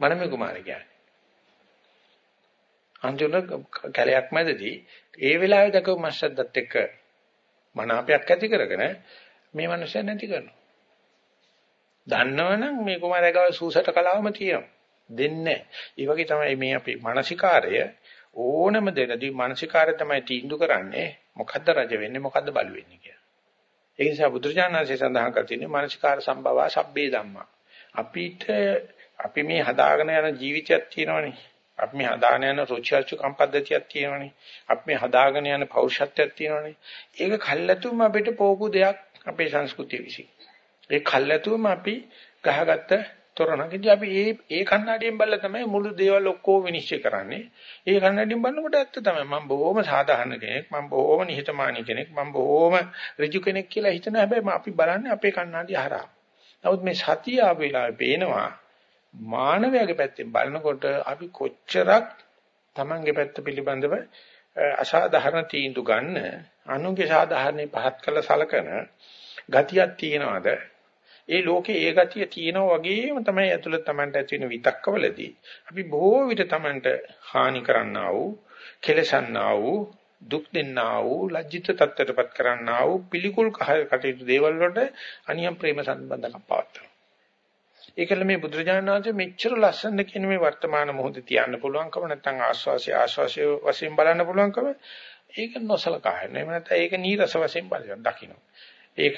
මනමේ කුමාරය කියන්නේ. අන්තිම කැලයක් මැදදී ඒ වෙලාවේ දකව මස්සද්දත් එක්ක මනාපයක් ඇති කරගෙන මේ මනුස්සය නැති කරනවා. දන්නවනම් මේ කුමාරයා ගාව සූසට කලාවම තියෙනවා. දෙන්නේ නැහැ. ඒ වගේ තමයි මේ අපේ මානසිකාරය ඕනම දෙයකදී මානසිකාරය තමයි තීන්දුව කරන්නේ මොකද්ද රජ වෙන්නේ මොකද්ද බලු වෙන්නේ කියලා. ඒ නිසා බුදුරජාණන්සේ සඳහන් කර තියෙන්නේ මානසිකාර සම්භවා සබ්බේ ධම්මා. අපිට අපි මේ හදාගෙන යන ජීවිතයක් තියෙනවනේ. අපි මේ හදාගෙන යන රුචිල්චු කම්පද්ධතියක් තියෙනවනේ. අපි මේ හදාගෙන යන පෞරුෂත්වයක් තියෙනවනේ. ඒක කල්ැතුම අපිට පොකු දෙයක් අපේ සංස්කෘතිය විසින්. ඒ කල්ැතුම අපි ගහගත්ත තොරණකදී අපි ඒ ඒ කන්නඩියෙන් බලලා තමයි මුළු දේවල් ඔක්කොම විනිශ්චය කරන්නේ. ඒ කන්නඩියෙන් බලනකොට ඇත්ත තමයි මම බොහොම සාධාරණ කෙනෙක්, මම බොහොම නිහතමානී කෙනෙක්, මම බොහොම ඍජු කෙනෙක් කියලා හිතන හැබැයි අපි බලන්නේ අපේ කන්නඩිය හරහා. නමුත් මේ සතිය ආපු වෙලාවේ පේනවා මානවයාගේ පැත්තෙන් බලනකොට අපි කොච්චරක් Tamange පැත්ත පිළිබඳව අසාධාරණ තීන්දුව ගන්න අනුගේ සාධාරණේ පහත් කළ සලකන ගතියක් තියනවාද ඒ ලෝකේ ඒ ගතිය තියෙනවා වගේම තමයි ඇතුළත Tamanට ඇති වෙන විතක්කවලදී අපි බොහෝ විට Tamanට හානි කරන්නා වූ කෙලසන්නා වූ දුක් දෙන්නා වූ ලැජ්ජිත තත්ත්වයටපත් කරන්නා වූ පිළිකුල් කටයුතු දේවල් වලට අනියම් ප්‍රේම සම්බන්ධකම් පවත්වනවා. ඒකල මේ බුදුරජාණන් වහන්සේ මෙච්චර ලස්සන කියන මේ වර්තමාන මොහොතේ තියන්න පුළුවන්කම නැත්නම් ආස්වාසිය ආස්වාසිය වශයෙන් බලන්න පුළුවන්කම ඒක නොසලකා හැරෙන. එහෙම නැත්නම් ඒක නීරස වශයෙන් බලන්න දකින්න. ඒක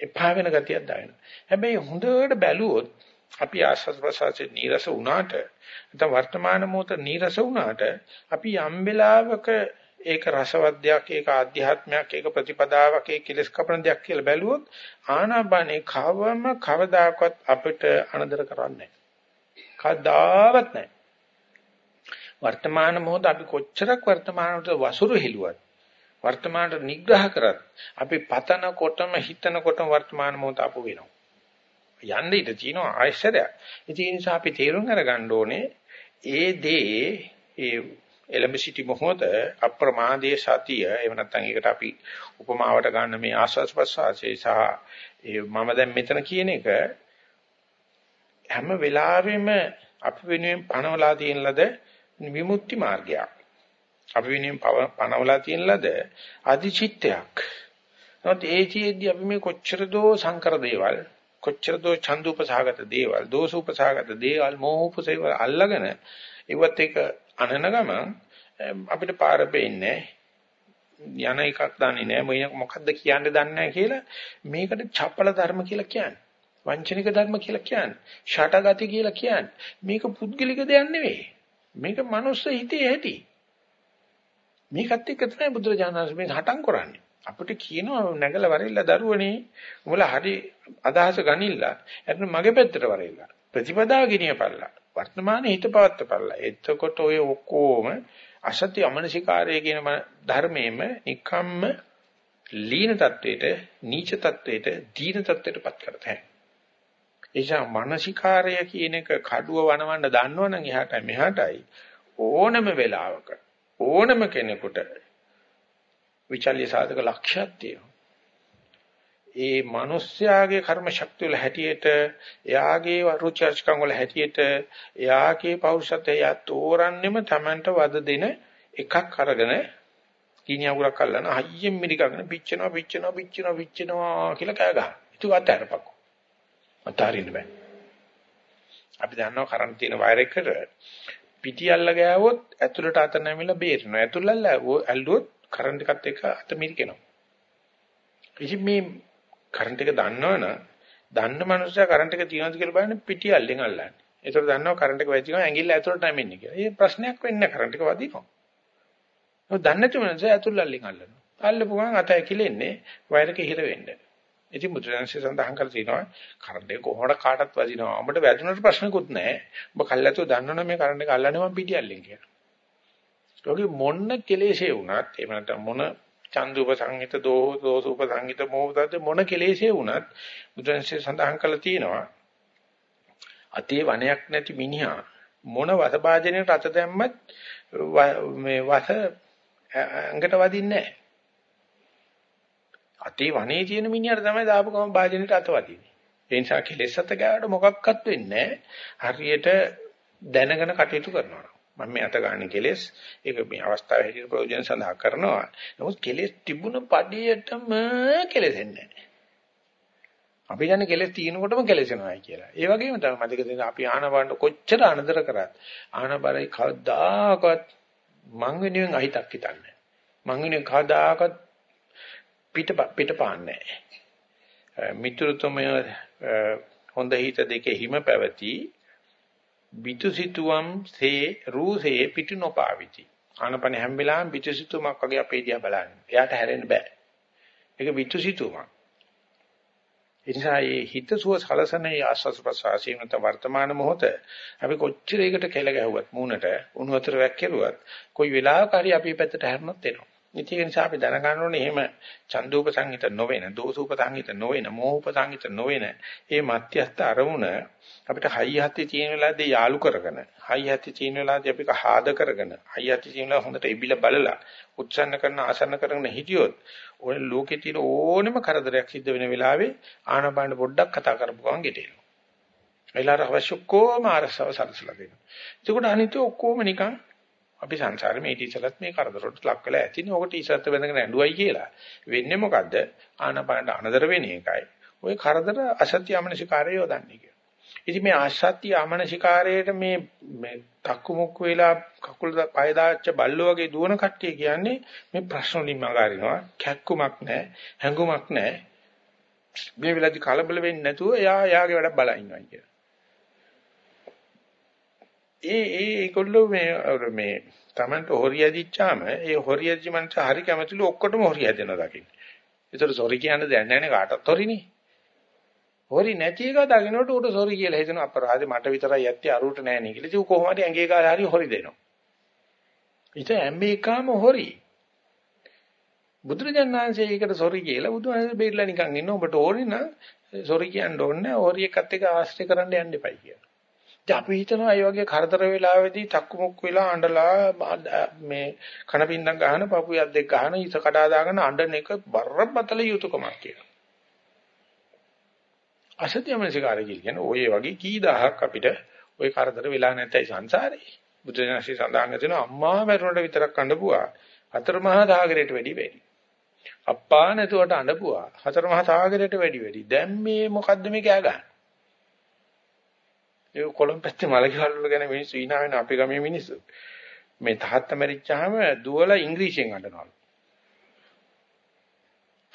එපා වෙන ගතියක් දැනෙනවා. හැබැයි හොඳට බැලුවොත් අපි ආස්වාද ප්‍රසආසයේ නීරස වුණාට නැත්නම් වර්තමාන මොහොත නීරස වුණාට අපි යම් වෙලාවක ඒක රසවත්යක් ඒක ආධ්‍යාත්මයක් ඒක ප්‍රතිපදාවක් ඒක කෙලස් කපන දෙයක් කියලා බැලුවොත් ආනාපානේ කවම කවදාකවත් අපිට අනදර කරන්නේ කවදාවත් නැහැ වර්තමාන මොහොත අපි කොච්චරක් වර්තමානට වසුරු හෙළුවත් වර්තමානට නිග්‍රහ කරත් අපි පතනකොටම හිතනකොටම වර්තමාන මොහොත අපු වෙනවා යන්න ඉඳ තියෙනවා ආශ්චර්යයක්. ඉතින් ඒ නිසා අපි තේරුම් අරගන්න ඕනේ ඒ දේ ඒ එලඹ සිටි මොහොත අප්‍රමාදයේ සතිය එහෙම නැත්නම් ඒකට අපි උපමාවට ගන්න මේ ආස්වාස් ප්‍රසවාසයේ සහ ඒ මම දැන් මෙතන කියන එක හැම වෙලාවෙම අපි වෙනුවෙන් පනවලා තියෙන ලද විමුක්ති මාර්ගයක්. අපි වෙනුවෙන් පනවලා තියෙන ලද අධිචිත්තයක්. නමුත් ඒ චීද්දී අපි මේ කොච්චර දෝ සංකර දේවල් කොච්චර දෝ ඡන්දුපසහගත දේවල් දෝසුපසහගත දේවල් මෝහපසේවල් අල්ලගෙන ඉවත් එක අනන ගමන් අපිට පාර පෙන්නේ යන එකක් දන්නේ නැහැ. මොකක්ද කියන්නේ දන්නේ නැහැ කියලා මේකට චපල ධර්ම කියලා කියන්නේ. වංචනික ධර්ම කියලා කියන්නේ. ෂටගති කියලා කියන්නේ. මේක පුද්ගලික දෙයක් නෙවෙයි. මේක මනුස්ස හිතේ ඇති. මේකත් එක්ක තමයි බුදුරජාණන් වහන්සේ මේ හටම් කරන්නේ. අපිට කියනවා නැගලා වරෙල්ලා දරුවනේ. උඹලා හරි අදහස ගනිilla එතන මගේ පැත්තට වරෙල්ලා. ප්‍රතිපදාව ගෙනියපල්ලා වර්තමානයේ හිත පවත්වපල්ලා එතකොට ඔය ඔක්කොම අසත්‍ය අමනසිකාරය කියන ධර්මයේම නිකම්ම ලීන තත්වයට නීච තත්වයට දීන තත්වයටපත් කරතයි එيشා මානසිකාරය කියන එක කඩුව වනවන්න දන්නවනම් එහාටයි මෙහාටයි ඕනම වෙලාවක ඕනම කෙනෙකුට විචල්්‍ය සාධක ලක්ෂයක් තියෙනවා. ඒ මිනිස්යාගේ කර්ම ශක්තිය වල හැටියට එයාගේ රුචර්ජකම් වල හැටියට එයාගේ පෞරුෂත්වය යා තෝරන්නෙම Tamanට වද දෙන එකක් අරගෙන කීනි අගුරක් අල්ලන හයියෙන් මිරිකගෙන පිච්චෙනවා පිච්චෙනවා පිච්චෙනවා පිච්චෙනවා කියලා කෑ ගහනවා. ඒක අත්හැරපක්කෝ. අතාරින්න බෑ. අපි දන්නවා කරන් තියෙන වයර් එකට පිටියල්ල ගෑවොත් ඇතුළට අත නැමිලා බේරෙනවා. ඇතුළල්ල ඇල්ලුවොත් කරන්ට් එකත් එක්ක අත මිරිකෙනවා. ඉතින් මේ කරන්ට් එක දන්නවනම් දන්න මනුස්සයා කරන්ට් එක තියනවද කියලා බලන්න පිටියල්ලෙන් අල්ලන්නේ. ඒතර දන්නවා කරන්ට් එක වැදිනවා ඇඟිල්ල ඇතුළට නැමෙන්නේ කියලා. ඒ ප්‍රශ්නයක් වෙන්නේ කරන්ට් එක වදිනවා. ඔය දන්නේ නැති මනුස්සයා ඇතුළල්ලෙන් අල්ලනවා. අල්ලපු ගමන් අත ඇකිලෙන්නේ වයර් එක හිර වෙන්නේ. ඉතින් බුදුරජාණන්සේ සඳහන් කරලා තිනවා කරන්ට් එක කොහොමද කාටත් වදිනවා. අපිට වැදුනට ප්‍රශ්නකුත් නැහැ. ඔබ කල්ලාතෝ දන්නවනේ මේ කරන්ට් එක අල්ලන්නේ මම පිටියල්ලෙන් කියලා. ඒකේ මොන්න කෙලෙසේ වුණත් එහෙම නැත්නම් මොන චන්දුප සංහිත දෝහ දෝසුප සංහිත මොහොතද මොන කෙලෙසේ වුණත් බුදුන්සේ සඳහන් කළා තියෙනවා අතේ වනයක් නැති මිනිහා මොන වසභාජනයට අත දැම්මත් මේ වස ඇඟට වදින්නේ නැහැ. අතේ වනේ තියෙන මිනිහට තමයි දාපු ගම භාජනයට අත වදින්නේ. ඒ නිසා කෙලෙස් අත ගාවට මොකක්වත් වෙන්නේ නැහැ. හරියට දැනගෙන කටයුතු කරනවා. මම මේ අත ගන්න කෙලෙස් ඒක මේ අවස්ථාවේ හැටියට ප්‍රයෝජන සඳහා කරනවා. නමුත් කෙලෙස් තිබුණ පඩියටම කෙලෙසෙන්නේ නැහැ. අපි දන්නේ කෙලෙස් තියෙනකොටම කෙලෙසෙනවායි කියලා. ඒ වගේම තමයි මතක තියෙන අපි ආනපාන කොච්චර අනදර කරත් ආනපාරයි කවදාකවත් මං වෙනුවෙන් අහිතක් හිතන්නේ. මං වෙනුවෙන් කවදාකවත් පිට පිට පාන්නේ නැහැ. මිතුරුතුමය හොඳ හිත දෙකේ හිම පැවති බිතුසිතුවම් සේ රූසේ පිටු නොපාවිති. ආනපන හැම වෙලාවෙම බිතුසිතුමක් වගේ අපේ දිහා බලන්නේ. එයාට හැරෙන්න බෑ. ඒක බිතුසිතුමක්. ඒ නිසා මේ හිතසුව සලසනේ ආස්වාස් ප්‍රසආසී නැත වර්තමාන මොහොත අපි කොච්චර ඒකට කෙල ගැහුවත් මූණට උණු වතුර වැක්කිරුවත් කොයි වෙලාවක හරි අපි පැත්තට හැරෙනොත් එනවා. ඒක නිසා අපි දැනගන්න ඕනේ එහෙම චන්දූප සංහිත නොවන, දෝසූප සංහිත නොවන, මෝහූප සංහිත නොවන මේ මධ්‍යස්ථ අරමුණ අපිට හයි හති තියෙන වෙලාවේදී යාලු කරගෙන, හයි හති තියෙන වෙලාවේදී අපි කහාද කරගෙන, හයි හති තියෙන වෙලාව හොඳට ඉබිල බලලා, උත්සන්න කරන ආසන්න කරගෙන හිටියොත් ඔය ලෝකේ තියෙන ඕනෙම කරදරයක් සිද්ධ වෙන වෙලාවේ ආනපාන පොඩ්ඩක් කතා කරපු ගමන් ගෙටෙනවා. ඒලාර අවශ්‍ය කොහොම අරසව සල්සලා දෙනවා. ඒකට අනිත් ඔක්කොම නිකන් අපි සංසාරේ මේ ඉතිසලත් මේ කරදරවලට ලක් වෙලා ඇතිනේ. ඔකට ඉසත් බඳගෙන ඇඬුවයි කියලා. වෙන්නේ මොකද්ද? ආනපානට අනදර වෙන එකයි. ওই කරදර අසත්‍ය අමනසිකාරය යොදන්නේ කියලා. ඉතින් මේ ආසත්‍ය අමනසිකාරයට මේ මේ තක්කු මුක්කු වෙලා කකුල පය දාච්ච බල්ලෝ වගේ දුවන කට්ටිය කියන්නේ මේ ප්‍රශ්න වලින් මගහරිනවා. කැක්කුමක් නැහැ, හැඟුමක් නැහැ. මේ වෙලාවේදී කලබල වෙන්නේ නැතුව එයා එයාගේ වැඩ බලා ඉන්නවා කියලා. ඒ ඒ ඒගොල්ලෝ මේ මේ Tamanට හොරියදිච්චාම ඒ හොරියදි මනස හරි කැමතිලු ඔක්කොටම හොරියදෙනවා දකින්න. ඒතර සොරි කියන්න දෙයක් නැහැ නේ කාටවත් හොරිනේ. හොරි නැති එක දකින්නට උට සොරි කියලා හිතන අපරාධේ මට විතරයි යත්තේ අරුවට නෑ නේ කියලා. ඉතින් කොහොම හරි ඇඟේ කාලා හරි හොරි දෙනවා. ඉතින් ඇම්මේකාම හොරි. බුදුරජාණන් වහන්සේ ඒකට සොරි කියලා බුදුහාමර බේරලා නිකන් ඉන්න ඔබට ඕනේ නම් සොරි කියන්න ඕනේ හොරි එකත් එක්ක ආශ්‍රය කරන්න යන්න එපයි කියලා. ඉතින් අපි හිතනවා මේ වගේ කරදර වෙලාවෙදී තක්කු මුක් වෙලා අඬලා මේ කනපින්දම් ගහන පපුවක් දෙක ගහන ඉස කඩා දාගෙන අඬන එක බරපතල යුතුයකමක් කියලා. අසත්‍යමනසිකාරය කියන්නේ ඔය වගේ කී දහහක් අපිට ওই කරදර වෙලා නැතයි සංසාරේ. බුදුරජාණන්සේ සඳහන් කරනවා අම්මා මරුණට විතරක් අඬපුවා හතර මහා සාගරයට වැඩි වැඩි. අප්පා නැතුවට අඬපුවා හතර මහා සාගරයට වැඩි වැඩි. දැන් මේ මොකද්ද මේ කෑ ගන්න? ඒ කොළඹ පැත්තේ මලකවල වල ගැන මිනිස්සු ඊනා වෙන අපේ ගමේ මිනිස්සු. මේ තාත්තා මැරිච්චාම දුවලා ඉංග්‍රීසියෙන් අඬනවලු.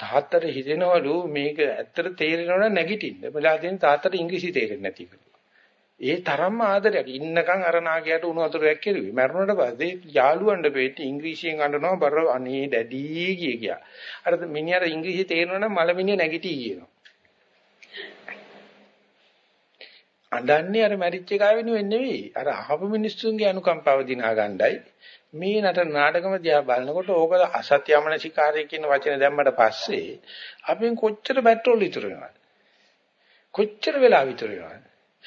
තාත්තට හිතෙනවලු මේක ඇත්තට තේරෙනවද නැගිටින්න. බලා තියෙන තාත්තට ඉංග්‍රීසි තේරෙන්නේ නැති කියලා. ඒ තරම්ම ආදරයක් ඉන්නකම් අර නාගයාට උණු වතුරක් කෙරුවේ. මරුණට පස්සේ යාළුවන්ට පෙට්ටි ඉංග්‍රීසියෙන් අඬනවා බර අනේ ඩැඩි කිය කියා. අර මිනිහට ඉංග්‍රීසි තේරෙනවනම් මලමිනිය නැගිටී කියනවා. අඬන්නේ අර මැරිච්ච එකා වෙනුවෙන් නෙවෙයි. අර අහපු මිනිස්සුන්ගේ අනුකම්පාව දිනා ගන්නයි. මේ නට නාටකම දිහා බලනකොට ඕක අසත්‍යමන ශිකාරය කියන වචනේ දැම්මට පස්සේ අපෙන් කොච්චර පෙට්‍රෝල් ඉතුරු වෙනවද? කොච්චර වෙලා ඉතුරු වෙනවද?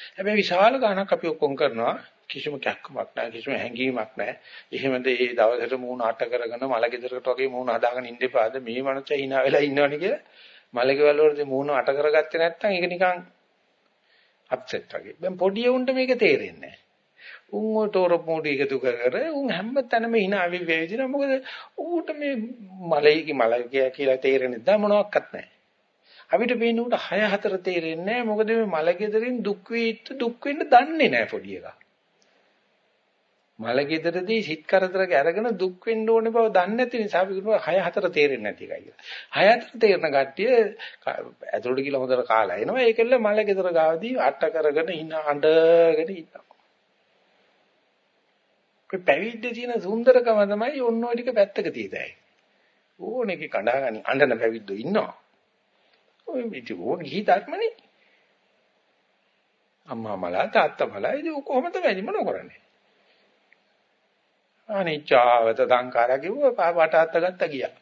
හැබැයි විශාල ගාණක් අපි ඔක්කොම කරනවා කිසිම කැක්කමක් නැහැ කිසිම හැඟීමක් නැහැ. එහෙමද ඒ දවසට මූණ අට කරගෙන මල ගෙදරකට වගේ මූණ හදාගෙන ඉන්න එපාද මේ මනස hina වෙලා ඉන්නවනේ කියලා මලකෙවල වලදී මූණ අට කරගත්තේ නැත්නම් ඒක නිකන් අප්සෙට් වගේ. දැන් පොඩි උන්ට මේක තේරෙන්නේ නැහැ. උන් ඔය තොර පොඩි එකතු කර කර උන් හැමතැනම hina වෙවි වෙවිදින මොකද ඌට මේ මලයි මලයි කියලා තේරෙන්නේ නැත්නම් මොනවත් නැහැ. අපිට පේන උට 6 4 තේරෙන්නේ නැහැ මොකද මේ මලගෙදරින් දුක් වේත් දුක් වෙන්න දන්නේ නැහැ පොඩි එකා. මලගෙදරදී සිත් කරදරක අරගෙන දුක් වෙන්න ඕනේ බව දන්නේ නැති නිසා අපි කියනවා 6 4 තේරෙන්නේ නැති එකයි කියලා. 6 4 තේරෙන කට්ටිය ඇතුළට ගිහලා හොඳට කාලා එනවා. ඒකෙල්ල මලගෙදර ගාවදී අට කරගෙන ඉන්න අඬගෙන ඉන්නවා. ඒ පැවිද්දේ තියෙන සුන්දරකම තමයි ඔන්න ඔය ටික පැත්තක තියදයි. ඕනෙක කඩාගනි අඬන පැවිද්දෝ ඉන්නවා. ඔය ඉතින් ඕක ගිහි ධර්මනේ. අම්මා මලා තාත්තා මලා ඉතින් කොහොම තමයි මොන කරන්නේ? අනිච්චාවත සංඛාරා කිව්වා පාට අත්ත ගියා.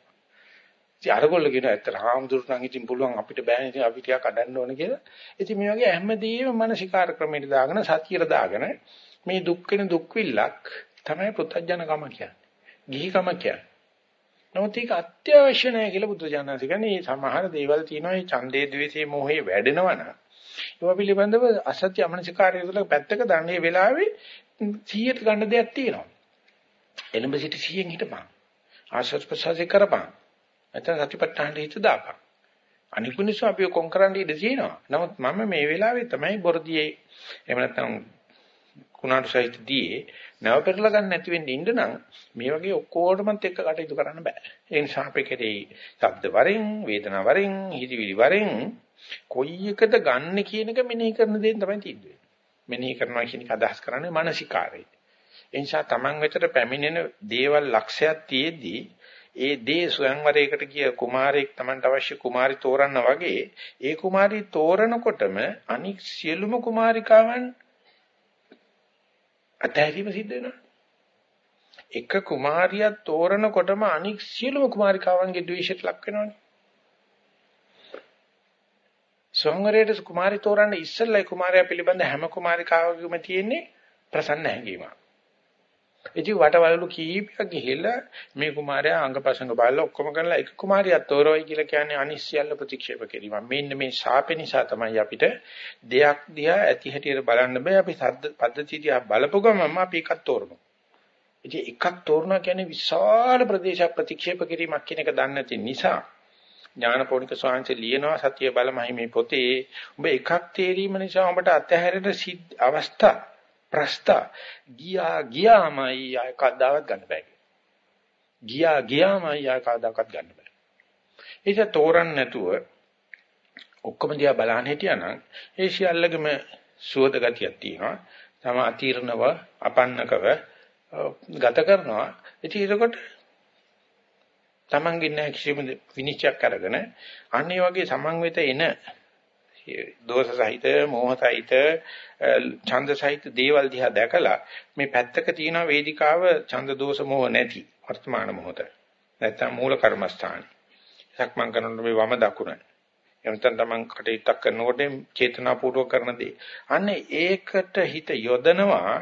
ඉතින් අරගොල්ල කියන ඇත්තට හාමුදුරුවෝ නම් ඉතින් පුළුවන් අපිට බෑනේ ඉතින් අපි ටිකක් අඩන්න ඕන කියලා. ඉතින් මේ වගේ හැමදේම මානසිකාර ක්‍රමයට දාගෙන සතියට දාගෙන මේ දුක් වෙන දුක් විල්ලක් තමයි පුත්තජනකම කියන්නේ. ගිහිකම කියන්නේ. නමුත් ඒක අත්‍යවශ්‍ය නැහැ කියලා බුදුජානක කියන්නේ සමහර දේවල් තියෙනවා මේ ඡන්දේ ද්වේෂේ මොහේ වැඩෙනවනම් ඒවා පිළිබඳව අසත්‍ය අමනසිකාරය තුළ පැත්තක දන්නේ වෙලාවේ 100ට ගන්න දෙයක් තියෙනවා. එළඹ සිට 100න් හිටපන්. ආශ්‍රත් ප්‍රසාරේ කරපන්. නැත්නම් සතිපට්ඨාන හිත දාපන්. අනිකුනිසු අපි කොන් කරන්න ඉඩ තියෙනවා. නමුත් මම මේ වෙලාවේ තමයි බොරදියේ එහෙම නැත්නම් කුණාටු සහිතදී නැව පෙරලා ගන්න නැති වෙන්න ඉන්න නම් මේ වගේ ඔක්කොටමත් එක්ක කටයුතු කරන්න බෑ. ඒ නිසා අපේ කෙරේ ශබ්ද වරෙන්, වේදනා වරෙන්, හිතවිලි වරෙන් කොයි එකද ගන්න කියන එක මෙනෙහි කරන දේ තමයි තියෙන්නේ. මෙනෙහි කරනවා කියන එක අදහස් කරන්නේ මානසිකාරය. ඒ නිසා Taman වෙතට පැමිණෙන දේවල් ලක්ෂයක් තියේදී ඒ දේ ස්වයංවරයකට ගිය කුමාරයෙක් Tamanට අවශ්‍ය කුමාරි තෝරන්න වගේ ඒ කුමාරි තෝරනකොටම අනික් සියලුම කුමාරිකාවන් අතහැරීම සිද්ධ වෙනවා. එක කුමාරියක් තෝරනකොටම අනික් සියලුම කුමාරිකාවන්ගේ ද්වේෂයට ලක් වෙනවනේ. සොංගරේට කුමාරි තෝරන්න ඉස්සෙල්ලා කුමාරයා පිළිබඳ හැම කුමාරිකාවකම තියෙන්නේ ප්‍රසන්න හැඟීමක්. ඉතින් වටවලු කීපයක් ගිහිල්ලා මේ කුමාරයා අංගපසංග බලලා ඔක්කොම කරලා එක කුමාරියක් තෝරවයි කියලා කියන්නේ අනිශ්චයල්ල ප්‍රතික්ෂේප කිරීම. මෙන්න මේ ශාපේ නිසා තමයි අපිට දෙයක් දිහා ඇති හැටියට බලන්න බෑ. අපි සද්ද පද්ධතිය දිහා බලපු ගමන්ම අපි එකක් තෝරනවා. ඉතින් එකක් තෝරනවා කියන්නේ විශාල ප්‍රදේශ ප්‍රතික්ෂේප කිරීමක් කියන එක දන්නේ නැති නිසා ඥානපෝනික ස්වාමීන් ලියනවා සත්‍ය බලමයි මේ පොතේ. ඔබ එකක් තේරීම නිසා ඔබට අත්හැරෙන අවස්ථා ප්‍රස්තා ගියා ගියාමයි ආය කවදාවත් ගන්න බෑ. ගියා ගියාමයි ආය කවදාවත් ගන්න බෑ. ඒක තෝරන්න නැතුව ඔක්කොම දිහා බලන්න හිටියානම් ඒ සියල්ලගම සුවද ගතියක් තියෙනවා. තම අතිරණව අපන්නකව ගත කරනවා. ඉතින් ඒකට තමන්ගේ නැහැ කිසිම විනිශ්චයක් අරගෙන අන්න ඒ වගේ සමන්විත එන දෝෂ සහිත මෝහ සහිත ඡන්ද සහිත දේවල් දිහා දැකලා මේ පැත්තක තියෙන වේදිකාව ඡන්ද දෝෂ මෝහ නැති වර්තමාන මොහොත. නැත්තම් මූල කර්මස්ථානේ. සක්මන් කරනකොට මේ වම දකුණ. එනතන තමන් කටයුත්තක් කරනකොට චේතනාපූර්වක කරන දේ. අන්න ඒකට හිත යොදනවා.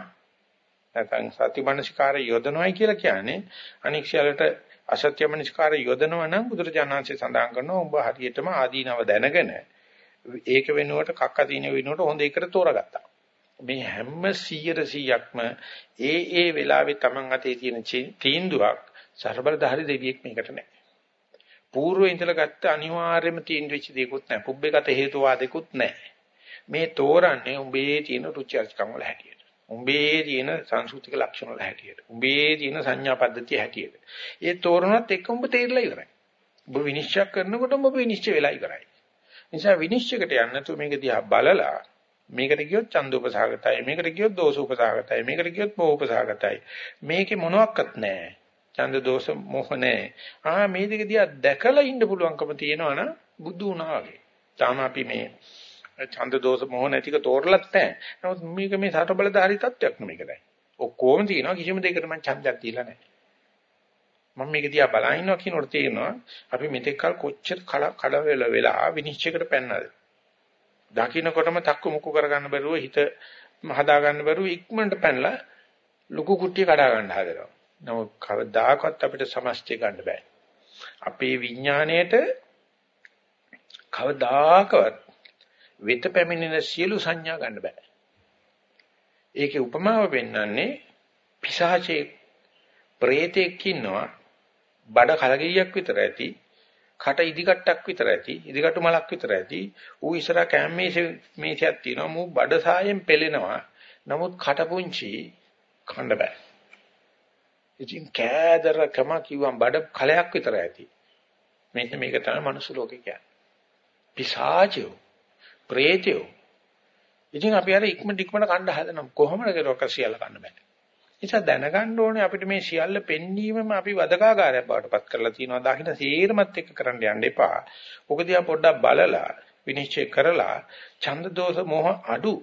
නැත්නම් සතිමනසිකාරය යොදනවායි කියලා කියන්නේ අනික් ශලට අසත්‍ය මනසිකාරය යොදනවා නම් බුදුරජාණන්සේ සඳහන් කරනවා ඔබ හරියටම ආදීනව දැනගෙන ඒක වෙනුවට කක්ක දින වෙනුවට හොඳ එකට තෝරගත්තා. මේ හැම 100%ක්ම ඒ ඒ වෙලාවේ Taman අතේ තියෙන තීන්දුවක් ਸਰබලධාරි දෙවියෙක් මේකට නැහැ. పూర్ව ඉඳලා ගත්ත අනිවාර්යම තීන්දුවෙච්ච දෙයක්වත් නැහැ. පුබ්බේකට හේතුවාදෙකුත් නැහැ. මේ තෝරන්නේ උඹේ තියෙන රුචර්ජකම් වල හැටියට. උඹේ තියෙන සංස්කෘතික ලක්ෂණ වල හැටියට. උඹේ තියෙන සංඥා පද්ධතිය හැටියට. ඒ තෝරනත් එක්ක උඹ තේරලා ඉවරයි. ඔබ විනිශ්චය කරනකොට ඔබ විනිශ්චය වෙලා ඉවරයි. නිසා විනිශ්චයකට යන්න නැතුව මේක දිහා බලලා මේකට කියොත් චන්දෝපසහගතයි මේකට කියොත් දෝෂෝපසහගතයි මේකට කියොත් මොහොපසහගතයි මේකේ මොනවත් නැහැ. ඡන්ද දෝෂ මොහ නැහැ. ආ මේ දෙක දිහා දැකලා ඉන්න පුළුවන්කම තියෙනවනම් බුදු වුණා වගේ. තාම අපි මේ ඡන්ද දෝෂ මොහ නැතික තෝරලත් නැහැ. නමුත් මේක මේ සතර බලධාරී තත්වයක් නෙමෙයික දැන්. ඔක්කොම තියෙනවා. කිසිම දෙයකට මම ඡන්දයක් දීලා නැහැ. මම මේක දිහා බලන ඉන්නවා කියනකොට තේරෙනවා අපි මෙතෙක් කල කොච්චර කඩවෙල වෙලා විනිශ්චයකට පැන්නද. දකින්නකොටම තක්කු මුක්කු කරගන්න බැරුව හිත හදා ගන්න බැරුව ඉක්මනට පැනලා ලুকু කුට්ටිය කඩා ගන්න හදනවා. නමුත් කවදාකවත් අපිට සමස්තය ගන්න බෑ. අපේ විඥාණයට කවදාකවත් වෙත පැමිණෙන සියලු සංඥා ගන්න බෑ. ඒකේ උපමාව පෙන්වන්නේ පිසාචේ ප්‍රේතෙක් ඉන්නවා බඩ කලගිරියක් විතර ඇති කට ඉදිකට්ටක් විතර ඇති ඉදිකටු මලක් විතර ඇති. ඌ ඉස්සරහ කැම්මේ මේසයක් තියෙනවා. මූ බඩ සායෙන් පෙලෙනවා. නමුත් කට පුංචි කන්න බෑ. ඉතින් කෑදරකම කිව්වම් බඩ කලයක් විතර ඇති. මෙන්න මේක තමයි මනුස්ස ලෝකේ කියන්නේ. පිසාචයෝ ප්‍රේතයෝ. ඉතින් අපි අර ඉක්මනට ඉක්මනට කණ්ඩ හදනවා. කොහොමද ඒක රොක සියල්ල කන්න බෑ නිසා දැනගන්න ඕනේ අපිට මේ සියල්ල පෙන්වීමම අපි වදකාගාරයක් බවට පත් කරලා තියෙනවා. දකින්න සීරමත් එක්ක කරන්න යන්න එපා. ඔක දිහා පොඩ්ඩක් බලලා විනිශ්චය කරලා ඡන්ද දෝෂ මොහ අඩු.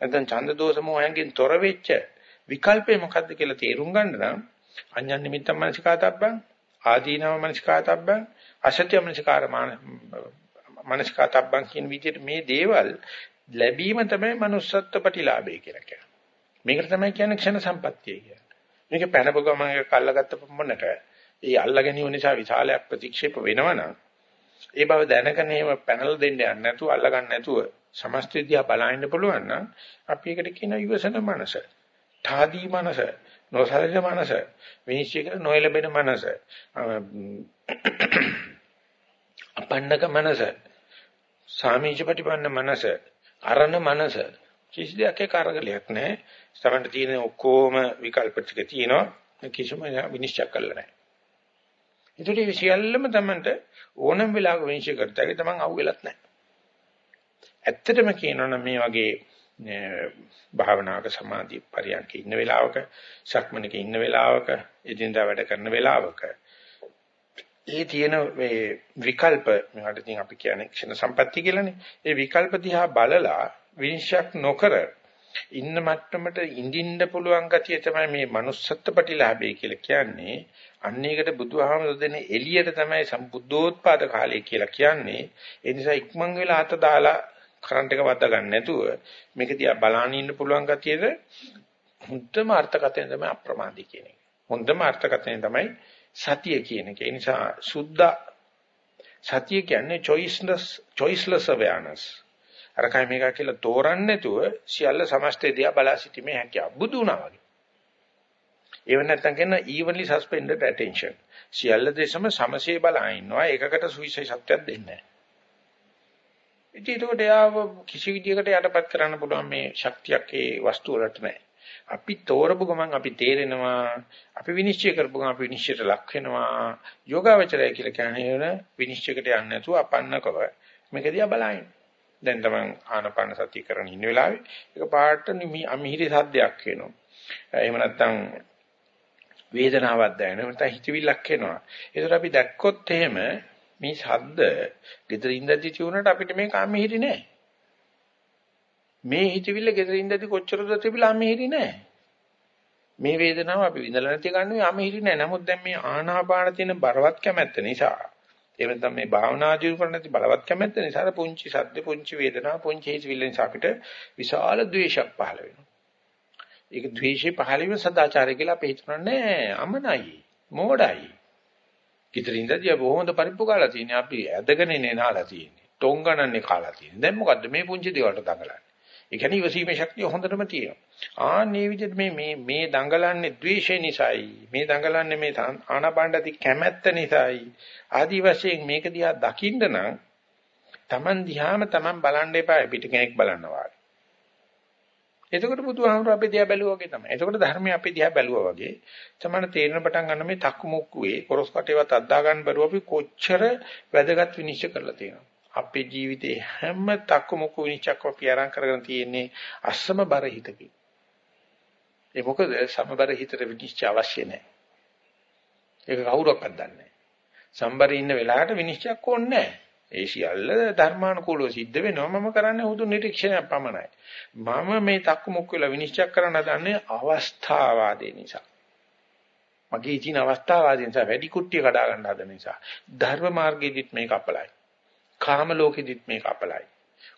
නැත්නම් ඡන්ද දෝෂ මොහෙන්ගෙන් තොර වෙච්ච විකල්පේ මොකද්ද කියලා තේරුම් ගන්න නම් අඤ්ඤන් නිමිත්තම් මනසිකාතබ්බං ආදීනව මනසිකාතබ්බං අසත්‍ය මනසිකාර මනසිකාතබ්බං කියන විදිහට මේ දේවල් ලැබීම තමයි manussත්ත්ව ප්‍රතිලාභය කියලා කියන්නේ. මේකට තමයි කියන්නේ ක්ෂණ සම්පත්තිය කියන්නේ. මේක පැනපු ගමන් එක කල්ලාගත්ත පමණට ඒ අල්ලා ගැනීම නිසා විශාලයක් ප්‍රතික්ෂේප වෙනවනම් ඒ බව දැනගෙන එහෙම පැනලා දෙන්න යන්නේ නැතුව අල්ලා ගන්න නැතුව සමස්ත විද්‍යාව බලන්න පුළුවන් නම් අපි ඒකට කියන යොසන මනස. ඨාදී මනස, නොසලජ මනස, විනිශ්චය කර නොයලබෙන මනස. අපන්නක මනස, සාමීච ප්‍රතිපන්න මනස, අරණ මනස කිසි දෙයක් ඒක අරගලයක් නැහැ. සමහරට තියෙන ඔක්කොම විකල්ප ටික තියෙනවා කිසිම විනිශ්චය කරලා නැහැ. ඒකට මේ සියල්ලම තමන්ට ඕනම වෙලාවක විනිශ්චය කරතයි තමන් අහුවෙලත් නැහැ. ඇත්තටම කියනවනම් මේ වගේ භාවනාවක සමාධි පරියන්ක ඉන්න වෙලාවක සක්මනක ඉන්න වෙලාවක එදිනදා වැඩ කරන වෙලාවක ඒ තියෙන මේ විකල්ප මේකට ඉතින් අපි කියන්නේ ක්ෂණ සම්පatti කියලානේ. ඒ විකල්ප දිහා බලලා විනිශ්චයක් නොකර ඉන්න මට්ටමට ඉඳින්න පුළුවන් ගතිය තමයි මේ manussත්ත්ව ප්‍රතිලාභය කියලා කියන්නේ. අන්න ඒකට බුදුහාමුදුරු දෙන එළියට තමයි සම්බුද්ධෝත්පාද කාලය කියලා කියන්නේ. ඒ නිසා ඉක්මන් වෙලා අත දාලා කරන්ට් එක වද්දා ගන්න නැතුව මේක දිහා බලන්න ඉන්න පුළුවන් ගතියද හොඳම අර්ථකථනය තමයි අප්‍රමාදී කියන එක. හොඳම අර්ථකථනය තමයි සතිය කියන එක. ඒ නිසා සුද්ධ සතිය කියන්නේ choiceless choiceless awareness. අරකයි මේක කියලා තෝරන්නේ නැතුව සියල්ල සමස්තය දිහා බලා සිටීමේ හැකියාව බුදු වුණා වගේ. ඒව නැත්තම් කියන evenly suspended attention. සියල්ල දෙසම සමසේ බලා ඉන්නවා ඒකකට සුවිශේෂත්වයක් දෙන්නේ නැහැ. ඉතින් ඒකට යාව කිසි විදියකට යටපත් කරන්න පුළුවන් මේ ශක්තියක් ඒ වස්තුව වලට නැහැ. අපි තෝරපු ගමන් අපි තේරෙනවා අපි විනිශ්චය කරපු ගමන් අපි විනිශ්චයට ලක් වෙනවා. යෝගාවචරය කියලා කියන්නේ විනිශ්චයකට යන්නේ නැතුව අපන්නකව මේක දිහා බලائیں දැන් තමන් ආනපන සතිය කරන ඉන්න වෙලාවේ ඒක පාට අමිහිරි සද්දයක් එනවා එහෙම නැත්නම් වේදනාවක් දැනෙනවා නැත්නම් හිතවිල්ලක් එනවා. ඒතර අපි දැක්කොත් එහෙම මේ ශබ්ද gedara ඉඳදී තියුණාට අපිට මේක අමිහිරි නෑ. මේ හිතවිල්ල gedara ඉඳදී කොච්චරද තිබිලා අමිහිරි නෑ. මේ වේදනාව අපි විඳලා නැති ගන්නේ අමිහිරි නෑ. නමුත් දැන් මේ ආනාපාන තියෙන බරවත් කැමැත්ත නිසා එහෙම නැත්නම් මේ භාවනා ජීව කරන නැති බලවත් කැමැත්ත නිසා පුංචි සද්ද පුංචි වේදනා පුංචි හිතවිල්ල නිසා අපිට විශාල ද්වේෂයක් පහළ වෙනවා. ඒක ද්වේෂේ පහළ වීම සදාචාරය කියලා අපි හිතනනේ අමනයි මෝඩයි. කිතරින්දදී අපි කොහොමද පරිප්පු කාලා තියෙන්නේ අපි ඇදගෙන නේ නාලා තියෙන්නේ. ටොංගනන්නේ කාලා තියෙන්නේ. දැන් මොකද්ද මේ පුංචි දේවල්ට දඟලන්නේ? ඒ කියන්නේ ඉවසීමේ ශක්තිය හොඳටම තියෙනවා. ආන්නේ විදිහට මේ මේ මේ දඟලන්නේ ද්වේෂය නිසායි. මේ දඟලන්නේ මේ ආනාපානටි කැමැත්ත නිසායි. ආදි වශයෙන් මේක දිහා දකින්න නම් Taman දිහාම Taman බලන්න එපා පිට කෙනෙක් බලනවා. එතකොට බුදුහාමුදුර අපේ දිහා බැලුවා වගේ තමයි. එතකොට ධර්මය අපේ දිහා බැලුවා වගේ. තමයි තේරෙන පටන් ගන්න මේ තක්කු මුක්කුවේ කොරස් කටේවත් අද්දා ගන්න බැරුව අපි කොච්චර වැදගත් විනිශ්චය කරලා තියෙනවා. අපේ ජීවිතේ හැම තක්කු මුක්කු විනිශ්චයක් අපි අරන් කරගෙන තියෙන්නේ අසම බර හිතකින්. ඒ මොකද සමබර හිතට විනිශ්චය අවශ්‍ය නැහැ. ඒක කවුරක්වත් දන්නේ නැහැ. සම්බරේ ඉන්න වෙලාවට විනිශ්චයක් ඕනේ නැහැ. ඒ සියල්ල ධර්මානුකූලව සිද්ධ වෙනවා මම කරන්නේ හුදු නිරීක්ෂණයක් පමණයි මම මේ තක්කු මුක් වෙලා විනිශ්චය කරන්න හදන්නේ අවස්ථාවාදී නිසා මගේ ඉතින් අවස්ථාවාදී නිසා වැඩි කුට්ටිය කඩා ගන්න හදන නිසා ධර්ම මාර්ගෙදිත් මේක අපලයි කාම ලෝකෙදිත් මේක අපලයි.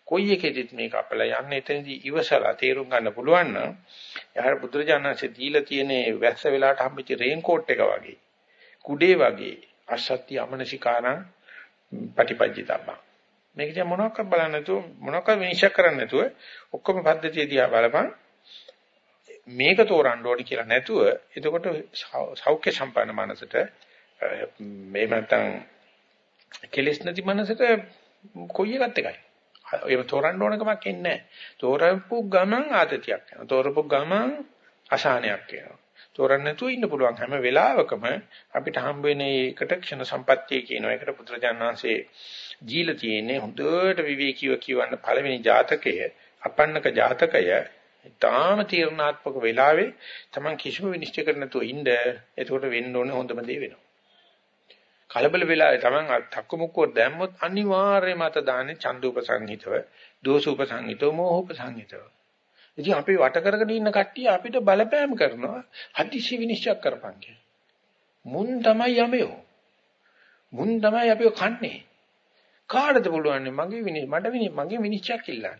කොයි එකෙදිත් මේක අපලයි. යන්නේ එතනදී ඉවසලා තේරුම් ගන්න පුළුවන් නම් යහර බුදුරජාණන්සේ දීලා තියෙන වැස්ස වෙලාවට හම්බෙච්ච රේන් කෝට් එක වගේ කුඩේ වගේ අසත්‍ය අමනසිකාරං පටිපජ්ජිතබ්බා. මේක දිහා මොනවාක් බලන්න නැතුව මොනවාක් විනිශ්චය කරන්න නැතුව ඔක්කොම පද්ධතිය දිහා බලපන්. මේක තෝරන්න ඕනි කියලා නැතුව එතකොට සෞඛ්‍ය සම්පන්න මනසට මේ නැත්තම් කෙලෙස් නැති මනසට කොයි එකත් එකයි. ඒක තෝරන්න ඕන කමක් එන්නේ නැහැ. තෝරපු ගමන් ආතතියක් යනවා. තෝරපු ගමන් අසහනයක් එනවා. තෝරන්න නැතුව ඉන්න පුළුවන් හැම වෙලාවකම අපිට හම්බ වෙන ඒකට ක්ෂණ සම්පත්තිය කියන එකට පුත්‍රජාන විශ්ේ ජීල තියෙන්නේ හොඳට විවේකීව කියවන්න පළවෙනි ජාතකය අපන්නක ජාතකය ඊටාම තීරණාත්මක වෙලාවේ Taman කිසිම විනිශ්චය කර නැතුව ඉන්න එතකොට වෙන්න ඕනේ හොඳම දේ වෙනවා කලබල වෙලාවේ Taman තක්කමුක්කෝ දැම්මොත් අනිවාර්යයෙන්ම අත දාන්නේ චන්දුපසංහිතව දෝසුපසංහිතව මෝහපසංහිතව ඉතින් අපි වට කරගෙන ඉන්න කට්ටිය අපිට බලපෑම් කරනවා හදිසි විනිශ්චය කරපන් කියලා. මුන් තමයි යමයෝ. මුන් තමයි අපිව කන්නේ. කාටද පුළුවන් මගේ විනිශ්චය මට විනිශ්චය මගේ විනිශ්චයක් ඉල්ලන්න.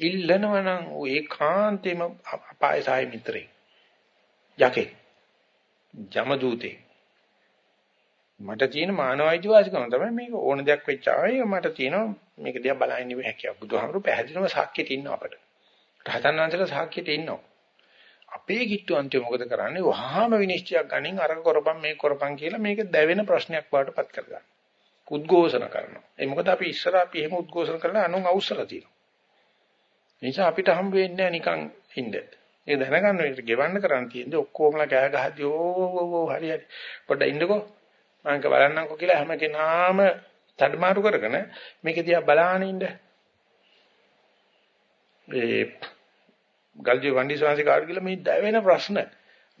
ඉල්ලනවා නම් ඒකාන්තේම අපාය සාය මිත්‍රේ. යකේ. ජම දූතේ. මට තියෙන මානව අයිතිවාසිකම තමයි මේක ඕන දෙයක් වෙච්ච ආයෙ මට තියෙනවා මේක දිහා බලන්න ඉන්නේ හැකියාව. බුදුහාමුදුරු පැහැදිලිවම සාක්ෂියට ඉන්නවා අපිට. රහතන් වහන්සේලා සාක්ෂියට ඉන්නවා. අපේ කිට්ටුවන්තය මොකද කරන්නේ? වහාම විනිශ්චයක් ගනින් අර කරපම් මේ කරපම් කියලා මේක දැවෙන ප්‍රශ්නයක් වඩටපත් කරගන්න. උද්ඝෝෂණ කරනවා. ඒ මොකද අපි ඉස්සර අපි එහෙම උද්ඝෝෂණ කරලා අනුන් අවශ්‍යලා තියෙනවා. නිසා අපිට හම් වෙන්නේ නිකන් ඉන්න. ඒ දැනගන්න විදිහට ගෙවන්න කරන් තියෙන්නේ ඔක්කොමලා කෑ ගහදී ඕ හරි හරි පොඩ්ඩක් ඉන්නකෝ මම බලන්නම්කෝ කියලා හැම කෙනාම තඩමාරු කරගෙන මේක දිහා බලාගෙන ඉන්න. ඒ ගල්ජි වන්දිසවාසි කාට කියලා මේ දැවෙන ප්‍රශ්න.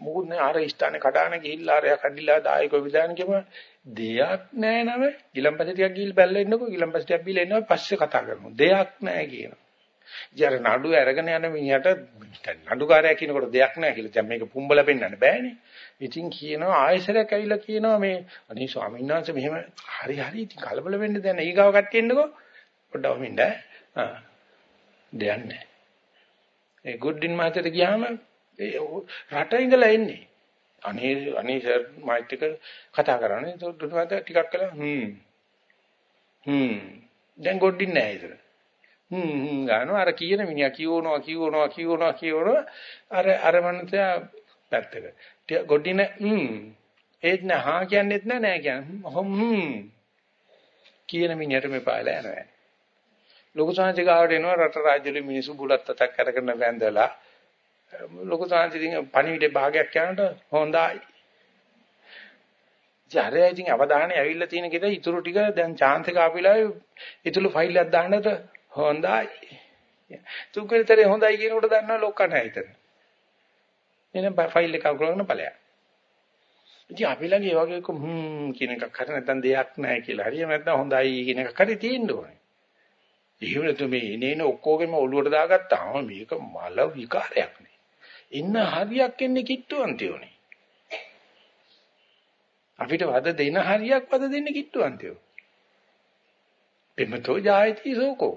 මොකුත් නෑ අර ස්ථානේ කඩාන ගිහිල්ලා අරයා කඩිලා දායකව විදාන කියම දෙයක් නෑ නම. ගිලම්පස ටිකක් ගිහිල් බැලලා ඉන්නකෝ ගිලම්පස ටිකක් බීලා ඉන්නවා පස්සේ කතා කරමු. දෙයක් නෑ කියනවා. ඉතින් නඩු අරගෙන යන මිනිහට නඩුකාරයා කියනකොට දෙයක් නෑ කියලා දැන් මේක පුම්බල පෙන්වන්න බෑනේ ඉතින් කියනවා ආයෙසරයක් ඇවිල්ලා කියනවා මේ අනේ ස්වාමීන් වහන්සේ මෙහෙම හරි හරි ඉතින් කලබල වෙන්න දැන් ඊගාව කට්ටිය එන්නකෝ පොඩ්ඩක් වමින්ද ආ දෙයක් නෑ ඒ ගුඩ්ඩින් මහත්තයට ගියාම රට ඉඳලා එන්නේ. අනේ අනේ සර් මාත් එක්ක කතා කරන්නේ. ඒක දුන්නවාද ටිකක් කළා. හ්ම්. හ්ම්. දැන් ගොඩින් නැහැ ඉතල. හ්ම් හ්ම් ගන්නවා අර කියන මිනිහා කියවනවා කියවනවා කියවනවා කියවනවා අර අර මනුස්සයා පැත්තක. ගොඩින හ්ම්. ඒත් නෑ හා කියන්නේත් නෑ නෑ කියන්නේ. හ්ම්. කියන මිනිහට මේ පායලා යනවා. ලොකු සාංශ ගාවට එනවා රට රාජ්‍යවල මිනිස්සු බුලත් අතක් කරගෙන වැඳලා ලොකු සාංශ ඉතින් පණිවිඩේ භාගයක් යනකොට හොඳයි. ජාරය ඉතින් අවධානය ඇවිල්ලා තියෙන කෙද ඉතුරු ටික දැන් chance එක ආපිලා ඉතුරු ෆයිල් එකක් දාන්නට හොඳයි. තුන්වෙනිතරේ හොඳයි කියනකොට දන්නවා ලොක්ක නැහැ හිතන. එහෙනම් ෆයිල් එක අගලන ඵලයක්. ඉතින් අපි ළඟ ඒ වගේ හ්ම් කියන එකක් හරි නැත්නම් දෙයක් නැහැ කියලා. හරියම නැත්නම් හොඳයි කියන එකක් හරි තියෙන්න ඕනේ. එහෙම නැතු මේ එනේන ඔක්කොගෙම ඔළුවට දාගත්තාම මේක මල විකාරයක් නේ. ඉන්න හරියක් එන්නේ කිට්ටුවන්තියෝනේ. අපිට වද දෙන හරියක් වද දෙන්නේ කිට්ටුවන්තියෝ. එමතෝ ජායති සෝකෝ.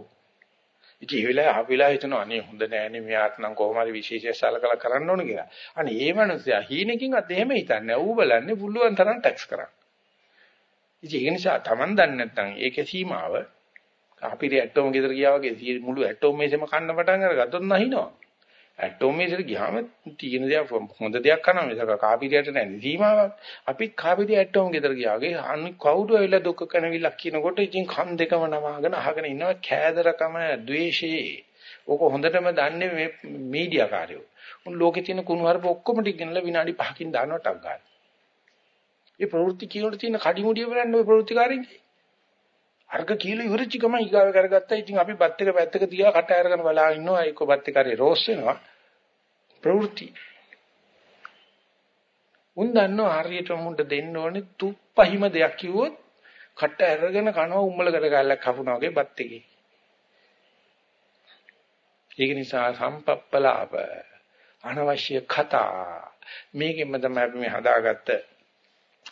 ඉතින් ඒ වෙලාවේ ආපිලා හිතනවා අනේ හොඳ නෑනේ මෙයාට නම් කොහොම හරි විශේෂයක් සලකලා කරන්න ඕන කියලා. අනේ ඒ මනුස්සයා හීනකින්වත් එහෙම හිතන්නේ. ඌ බලන්නේ පුළුවන් තරම් ටැක්ස් කරන්න. ඉතින් ඒ නිසා Taman දන්නේ නැත්නම් ඒකේ සීමාව අපිට ඇටෝම ගෙදර ගියා වගේ මුළු ඇටෝම මේසෙම කන්න පටන් අරගත්තොත් නැහිනවා. ඇටෝමේසට ගියාම තියෙන දේක් හොඳ දෙයක් කරනවා මිසක කාපිරියට නැහැ සීමාවක්. අපි කාපිරිය ඇටෝම් ගෙදර ගියාගේ අනි කවුරු ඇවිල්ලා දුක කනවිලා කියනකොට ඉතින් කන් දෙකම නමාගෙන අහගෙන ඉන්නවා කෑදරකම ද්වේෂයේ. ඕක හොඳටම දන්නේ මේ මීඩියා කාර්යෝ. උන් ලෝකේ තියෙන කුණු හරප ඔක්කොම ටික ගෙනලා විනාඩි 5කින් දානවා ටක් ගන්න. ඒ ප්‍රවෘත්ති කියවල තියෙන කඩිමුඩිය බලන්න ওই ප්‍රවෘත්තිකාරයන්ගේ. අර්ග කීලෝ ඉවරචි ගම ඊගාව කරගත්තා. ඉතින් අපි බත් එක පැත්තක තියා කට අරගෙන බලා ඉන්නවා. ඒක බත් එකේ රෝස් වෙනවා. ප්‍රවෘත්ති. උන් දන්නවා හරියට මුන්ට දෙන්න ඕනේ තුප්පහිම දෙයක් කිව්වොත් කට අරගෙන කනවා උම්මලකට ගාලක් කපුනා වගේ බත් එකේ. ඒක නිසා සම්පප්පලාප අනවශ්‍ය කතා මේකෙන්ම තමයි අපි මේ හදාගත්ත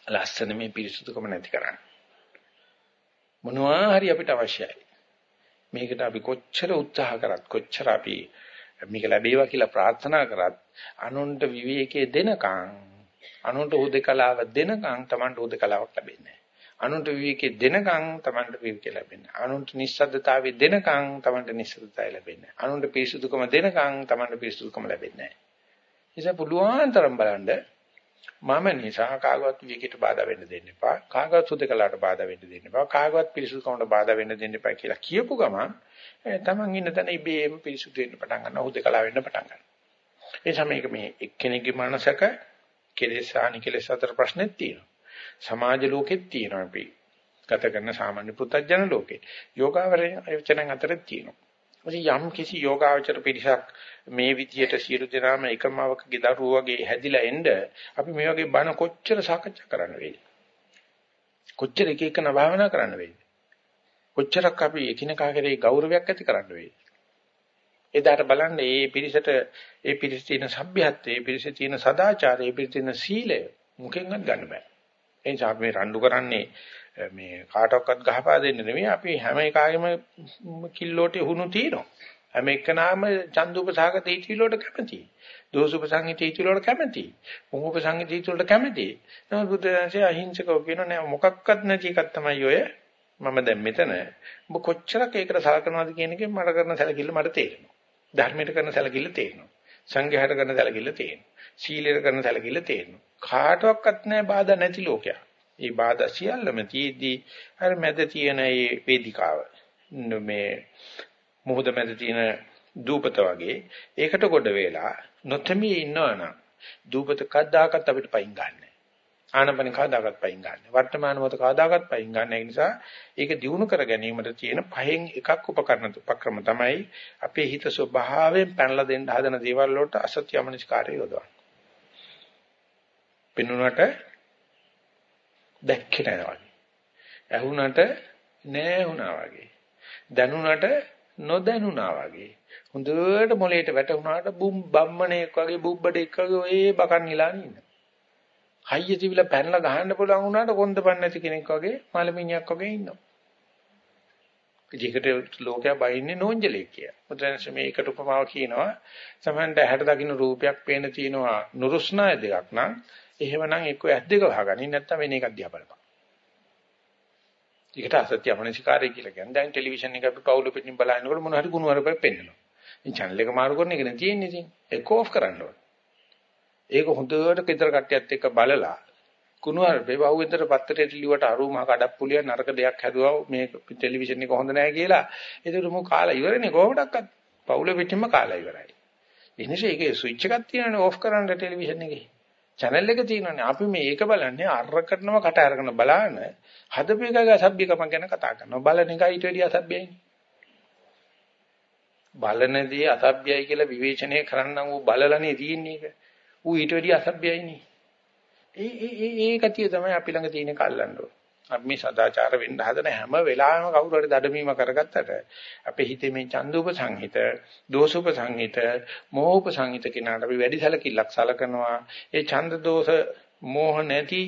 ලස්සන මේ පිරිසුදුකම නැති කරන්නේ. මොනවා හරි අපිට අවශ්‍යයි. මේකට අපි කොච්චර උත්සාහ කරත් කොච්චර අපි මේක ලැබේවා කියලා ප්‍රාර්ථනා කරත් අනුන්ට විවේකයේ දෙනකන් අනුන්ට උදකලාව දෙනකන් Tamanට උදකලාවක් ලැබෙන්නේ නැහැ. අනුන්ට විවේකයේ දෙනකන් Tamanට විවේකය ලැබෙන්නේ නැහැ. අනුන්ට නිස්සද්දතාවය දෙනකන් Tamanට නිස්සද්දතාවය ලැබෙන්නේ නැහැ. අනුන්ට පිරිසුදුකම දෙනකන් Tamanට පිරිසුදුකම ලැබෙන්නේ නැහැ. නිසා පුළුවන් තරම් බලන්න මම නිසා කාගවත් විවේකයට බාධා වෙන්න දෙන්න එපා. කාගවත් සුදකලාට බාධා වෙන්න දෙන්න එපා. කාගවත් පිරිසුදුකමට බාධා වෙන්න දෙන්න එපා කියලා කියපු ගමන් තමන් ඉන්න තැන ඉබේම පිරිසුදු වෙන්න පටන් ගන්නවා. හුදකලා වෙන්න පටන් ගන්නවා. ඒ සමයක මේ එක්කෙනෙක්ගේ මනසක කෙලෙස් ආනි කෙලෙස් අතර ප්‍රශ්නෙත් තියෙනවා. සමාජ ලෝකෙත් තියෙනවා අපි ගත කරන සාමාන්‍ය පුත්තජන ලෝකේ. යෝගාවරය වචනන් අතරත් තියෙනවා. ඉතින් යම් කිසි යෝගාවචර පිරිසක් මේ විදියට සියලු දෙනාම එකමවකගේ දරුවෝ වගේ හැදිලා එන්න අපි මේ වගේ බණ කොච්චර සාකච්ඡා කරන්න වෙයිද? කොච්චර එක එකන භාවනා කරන්න වෙයිද? කොච්චරක් අපි එකිනෙකා කෙරේ ගෞරවයක් ඇති කරන්න වෙයිද? එදාට බලන්න මේ පිරිසට මේ පිරිස තියෙන සભ્યත්වයේ මේ පිරිස තියෙන සදාචාරය මේ පිරිස තියෙන සීලය මුකෙන්වත් ගන්න බෑ. ඒ නිසා අපි රණ්ඩු කරන්නේ මේ කාටවත් ගහපා දෙන්න නෙමෙයි අපි හැම එකාගෙම කිල්ලෝට හුණු තියෙනවා. හැම එකනාම චන්දුපසහගත හිතවිලට කැමතියි. දෝසුපසංගිත හිතවිලට කැමතියි. මොහොපසංගිත හිතවිලට කැමතියි. නමුත් බුදුරජාණන්සේ අහිංසකව කියන නෑ මොකක්වත් නැති එකක් තමයි ඔය මම දැන් මෙතන. ඔබ කොච්චරක් ඒකට සලකනවාද කියන එකෙන් මට කරන සැලකිල්ල මට තේරෙනවා. ධර්මයට කරන සැලකිල්ල තේරෙනවා. සංඝයාට කරන සැලකිල්ල තේරෙනවා. සීලයට කරන සැලකිල්ල තේරෙනවා. කාටවත් නැහැ බාධා නැති ලෝකයක්. ඒ බාධා සියල්ලම තියේදී අර මැද තියෙන මේ වේදිකාව මේ මොහොත මැද තියෙන දූපත වගේ ඒකට කොට වේලා නොතමී ඉන්නවනම් දූපත කද්දාකත් අපිට පයින් ගන්න. ආනපන කවදාකත් පයින් ගන්න. වර්තමාන මොහොත කවදාකත් පයින් ගන්න. ඒ නිසා ඒක දිනු කර ගැනීමට තියෙන පහෙන් එකක් උපකරණ උපක්‍රම තමයි අපේ හිත ස්වභාවයෙන් පැනලා දෙන්න හදන දේවල් වලට අසත්‍ය අමනිස්කාරය යොදවන්නේ. පින්නුනට දැක්කේ නැහැ වගේ. ඇහුණට නෑ වුණා වගේ. දැනුණට නොදැනුණා වගේ. හොඳට මොලේට වැටුණාට බුම් බම්මණෙක් වගේ බුබ්බඩෙක් වගේ ඔය බකන් නිලා නින්න. හයිය තිබිලා පැනලා ගහන්න පුළුවන් වුණාට කොන්දපන් නැති කෙනෙක් වගේ මලමිණියක් වගේ ඉන්නවා. ඒකට ලෝකයා බයින්නේ නෝන්ජලෙක් කියලා. මුද්‍රණශ මේකට උපමාව කියනවා. සමහරට ඇහැට දකින්න රූපයක් පේන තියෙනවා නුරුස්නාය දෙකක් නම් එහෙමනම් එක්ක ඇස් දෙක වහගනින් නැත්නම් වෙන එකක් දිහා බලපන්. ඒකට අසත්‍ය අමනසිකාරය කියලා කියන්නේ. දැන් ටෙලිවිෂන් එක අපි පවුල පිටින් බලනකොට මොන හරි ගුණවරපෙ පෙන්නනවා. ඉතින් channel එක මාරු කරන එක නේ තියෙන්නේ ඉතින්. ඒක ඕෆ් කරන්න ඕනේ. ඒක හොඳට කතර කට්ටියත් එක්ක බලලා කුණුවරපේ වහුවෙන්තර පත්තරේට ලිව්වට අරුම කඩප්පුලිය නරක දෙයක් හැදුවා මේ ටෙලිවිෂන් එක හොඳ නැහැ කියලා. ඒකට මෝ කාලා ඉවරනේ කොහොමඩක්වත් පවුල පිටින්ම කාලා ඉවරයි. එනිසා ඒකේ ස්විච් එකක් තියෙනනේ ඕෆ් කරන්න ටෙලිවිෂන් එකේ. channel එක තියෙනවානේ. අපි මේක බලන්නේ අරකටනම කට අරගෙන බලන හදපු එකගේ අසභ්‍යකම ගැන කතා කරනවා. බලන එක ඊට වැඩිය අසභ්‍යයිනේ. බලනදී අසභ්‍යයි කියලා විවේචනය කරන්නම් ඌ බලලානේ තියෙන්නේ ඒක. ඌ ඊට වැඩිය අසභ්‍යයිනේ. ඒ ඒ ඒ ඒ කතිය තමයි අපි ළඟ තියෙන කල්ලන්න ඕන. අපි මේ සදාචාර වෙන්න හදන හැම වෙලාවෙම කවුරු හරි දඩමීම කරගත්තට අපේ හිතේ මේ චන්දුප සංහිත, දෝසුප සංහිත, මෝහප සංහිත කිනාට අපි වැඩි සැලකිල්ලක් සලකනවා. ඒ ඡන්ද දෝෂ මෝහ නැති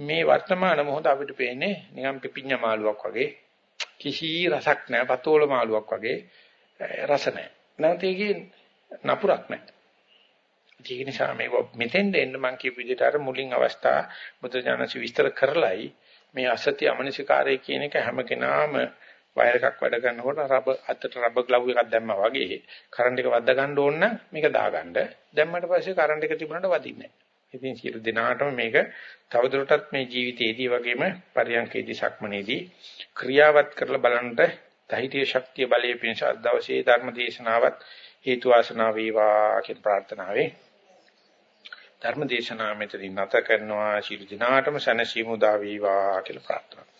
මේ වර්තමාන මොහොත අපිට පේන්නේ නිකන් පිපිඤ්ඤ මාළුවක් වගේ කිසි රසක් නැහැ, පතෝල මාළුවක් වගේ රස නැහැ. නැත්නම් ඒකේ නපුරක් නැහැ. ඒක නිසා මේක මෙතෙන්ද එන්න මම කියපු විදිහට අර මුලින් අවස්ථා බුදුජානක විස්තර කරලයි මේ අසත්‍ය අමනසිකාරය කියන එක හැම කෙනාම වයර් එකක් වැඩ කරනකොට රබ අතට රබ ග්ලව් එකක් දැම්මා වගේ කරන්ට් එක වද්දා ගන්න ඕන නම් මේක දාගන්න. දැම්මට පස්සේ කරන්ට් එක තිබුණාට වදින්නේ නැහැ. ඉතින් සියලු දිනාටම මේක තවදුරටත් මේ ජීවිතයේදී වගේම පරියන්කේදී සක්මනේදී ක්‍රියාවත් කරලා බලන්නට ධෛර්ය ශක්තිය බලයේ පිණිස අද දවසේ ධර්ම දේශනාවත් හේතු වාසනා වේවා කියන ප්‍රාර්ථනාවෙන් ධර්ම දේශනාව මෙතනින් නැත කරනවා. ශිරු දිනාටම සනසීමු දා වේවා කියලා ප්‍රාර්ථනා